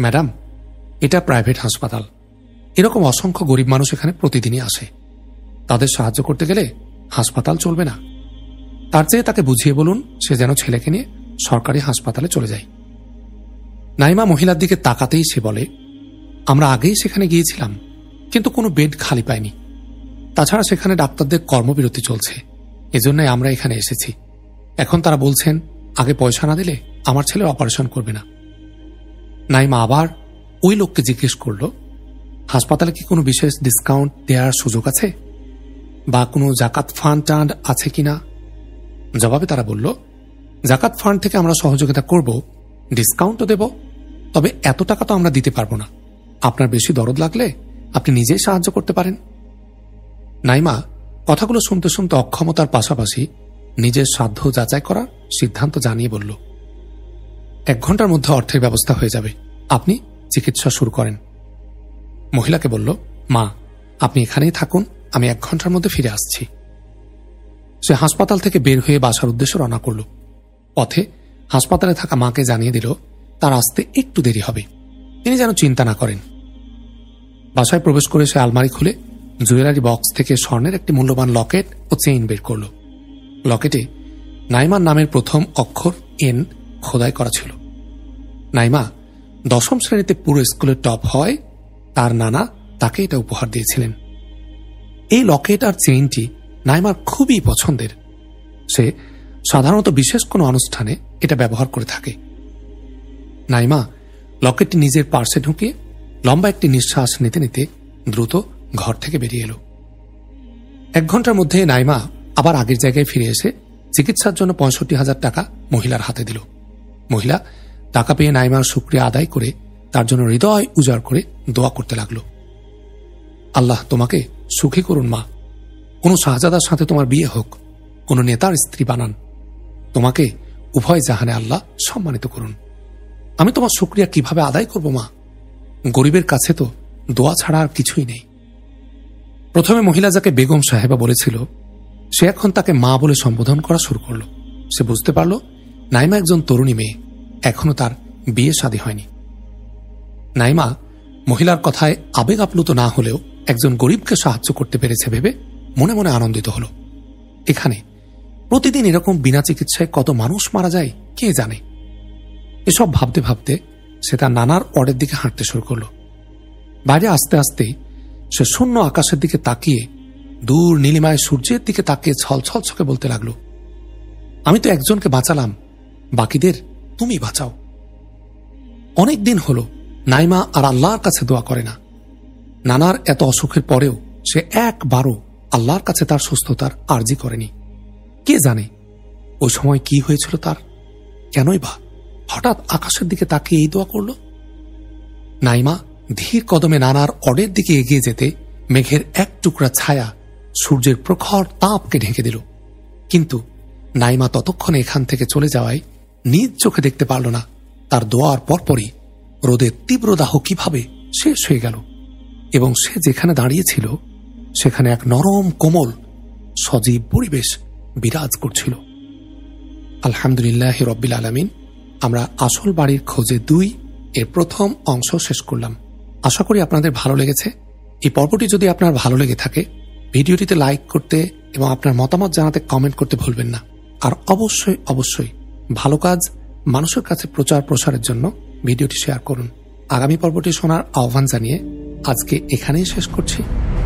ম্যাডাম, এটা প্রাইভেট হাসপাতাল। এরকম অসংখ্য গরিব মানুষ এখানে প্রতিদিনই আসে। তাদের সাহায্য করতে গেলে হাসপাতাল চলবে না। তার চেয়ে তাকে বুঝিয়ে বলুন, সে যেন ছেলেকে নিয়ে সরকারি হাসপাতালে চলে যায়। নাইমা মহিলার দিকে তাকাতেই সে বলে, আমরা আগেই সেখানে গিয়েছিলাম, কিন্তু কোনো বেড খালি পাইনি। তাছাড়া সেখানে ডাক্তারদের কর্মবিরতি চলছে। এজন্যই আমরা এখানে এসেছি। এখন তারা বলছেন, আগে পয়সা না দিলে আমার ছেলে অপারেশন করবে না। নাইমা আবার ওই লোককে জিজ্ঞেস করল, হাসপাতালে কি কোনো বিশেষ ডিসকাউন্ট দেওয়ার সুযোগ আছে? বা কোনো জাকাত ফান্ড টান্ড আছে কিনা? জবাবে তারা বলল, জাকাত ফান্ড থেকে আমরা সহযোগিতা করব, ডিসকাউন্টও দেব, তবে এত টাকা তো আমরা দিতে পারব না। আপনার বেশি দরদ লাগলে আপনি নিজেই সাহায্য করতে পারেন। নাইমা কথাগুলো শুনতে শুনতে অক্ষমতার পাশাপাশি নিজের সাধ্য যাচাই করার সিদ্ধান্ত জানিয়ে বলল, এক ঘণ্টার মধ্যে অর্থের ব্যবস্থা হয়ে যাবে। আপনি চিকিৎসা শুরু করেন। মহিলাকে বলল, মা, আপনি এখানেই থাকুন, আমি এক ঘণ্টার মধ্যে ফিরে আসছি। সে হাসপাতাল থেকে বের হয়ে বাসার উদ্দেশ্যে রওনা করল। পথে হাসপাতালে থাকা মাকে জানিয়ে দিল, তার আসতে একটু দেরি হবে। তিনি যেন চিন্তা না করেন। বাসায় প্রবেশ করে সে আলমারি খুলে জুয়েলারি বক্স থেকে স্বর্ণের একটি মূল্যবান লকেট ও চেইন বের করল। লকেটে নাইমার নামের প্রথম অক্ষর এন খোদাই করা ছিল। নাইমা দশম শ্রেণীতে পুরো স্কুলে টপ হয় তার নানা তাকে এটা উপহার দিয়েছিলেন। এই লকেট আর চেইনটি নাইমার খুবই পছন্দের। সে সাধারণত বিশেষ কোনো অনুষ্ঠানে এটা ব্যবহার করে থাকে। নাইমা লকেটটি নিজের পার্সে ঢুকিয়ে লম্বা একটি নিঃশ্বাস নিতে নিতে দ্রুত ঘর থেকে বেরিয়ে এলো। এক ঘণ্টার মধ্যে নাইমা আবার আগের জায়গায় ফিরে এসে চিকিৎসার জন্য পঁয়ষট্টি হাজার টাকা মহিলার হাতে দিল। মহিলা টাকা পেয়ে নাইমার শুক্রিয়া আদায় করে তার জন্য হৃদয় উজাড় করে দোয়া করতে লাগল। আল্লাহ তোমাকে সুখী করুন মা। কোনো শাহজাদার সাথে তোমার বিয়ে হোক, কোনো নেতার স্ত্রী বানান। তোমাকে উভয় জাহানে আল্লাহ সম্মানিত করুন। আমি তোমার শুক্রিয়া কীভাবে আদায় করব, মা? গরিবের কাছে তো দোয়া ছাড়া আর কিছুই নেই। প্রথমে মহিলা যাকে বেগম সাহেবা বলেছিল, সে এখন তাকে মা বলে সম্বোধন করা শুরু করল। সে বুঝতে পারল, নাইমা একজন তরুণী মেয়ে, এখনও তার বিয়ে শাদী হয়নি। নাইমা মহিলার কথায় আবেগ আপ্লুত না হলেও একজন গরিবকে সাহায্য করতে পেরেছে ভেবে মনে মনে আনন্দিত হল। এখানে প্রতিদিন এরকম বিনা চিকিৎসায় কত মানুষ মারা যায়, কে জানে? এসব ভাবতে ভাবতে সে তার নানার অর্ডের দিকে হাঁটতে শুরু করল। বাইরে আস্তে আস্তেই সে শূন্য আকাশের দিকে তাকিয়ে দূর নীলিমায় সূর্যের দিকে তাকিয়ে ছল ছল ছকে বলতে লাগল, আমি তো একজনকে বাঁচালাম, বাকিদের তুমি বাঁচাও। অনেক দিন হল নাইমা আর আল্লাহর কাছে দোয়া করে না। নানার এত অসুখের পরেও সে একবারও আল্লাহর কাছে তার সুস্থতার আর্জি করেনি। কে জানে ওই সময় কি হয়েছিল তার? কেনই বা? হঠাৎ আকাশের দিকে তাকিয়ে এই দোয়া করল। নাইমা ধীর কদমে নানার অডের দিকে এগিয়ে যেতে মেঘের এক টুকরা ছায়া সূর্যের প্রখর তাপকে ঢেকে দিল। কিন্তু নাইমা ততক্ষণে এখান থেকে চলে যাওয়ায় নিজ চোখে দেখতে পারল না। তার দোয়ার পরপরই রোদের তীব্র দাহ কীভাবে শেষ হয়ে গেল। এবং সে যেখানে দাঁড়িয়েছিল সেখানে এক নরম, কোমল, সজীব পরিবেশ বিরাজ করছিল। আলহামদুলিল্লাহ রব্বিল আলমিন, আমরা আসল বাড়ির খোঁজে দুই এর প্রথম অংশ শেষ করলাম। আশা করি আপনাদের ভালো লেগেছে। এই পর্বটি যদি আপনার ভালো লেগে থাকে, ভিডিওটিতে লাইক করতে এবং আপনার মতামত জানাতে কমেন্ট করতে ভুলবেন না। আর অবশ্যই অবশ্যই ভালো কাজ, মানুষের কাছে প্রচার প্রসারের জন্য ভিডিওটি শেয়ার করুন। আগামী পর্বটি শোনার আহ্বান জানিয়ে আজকে এখানেই শেষ করছি।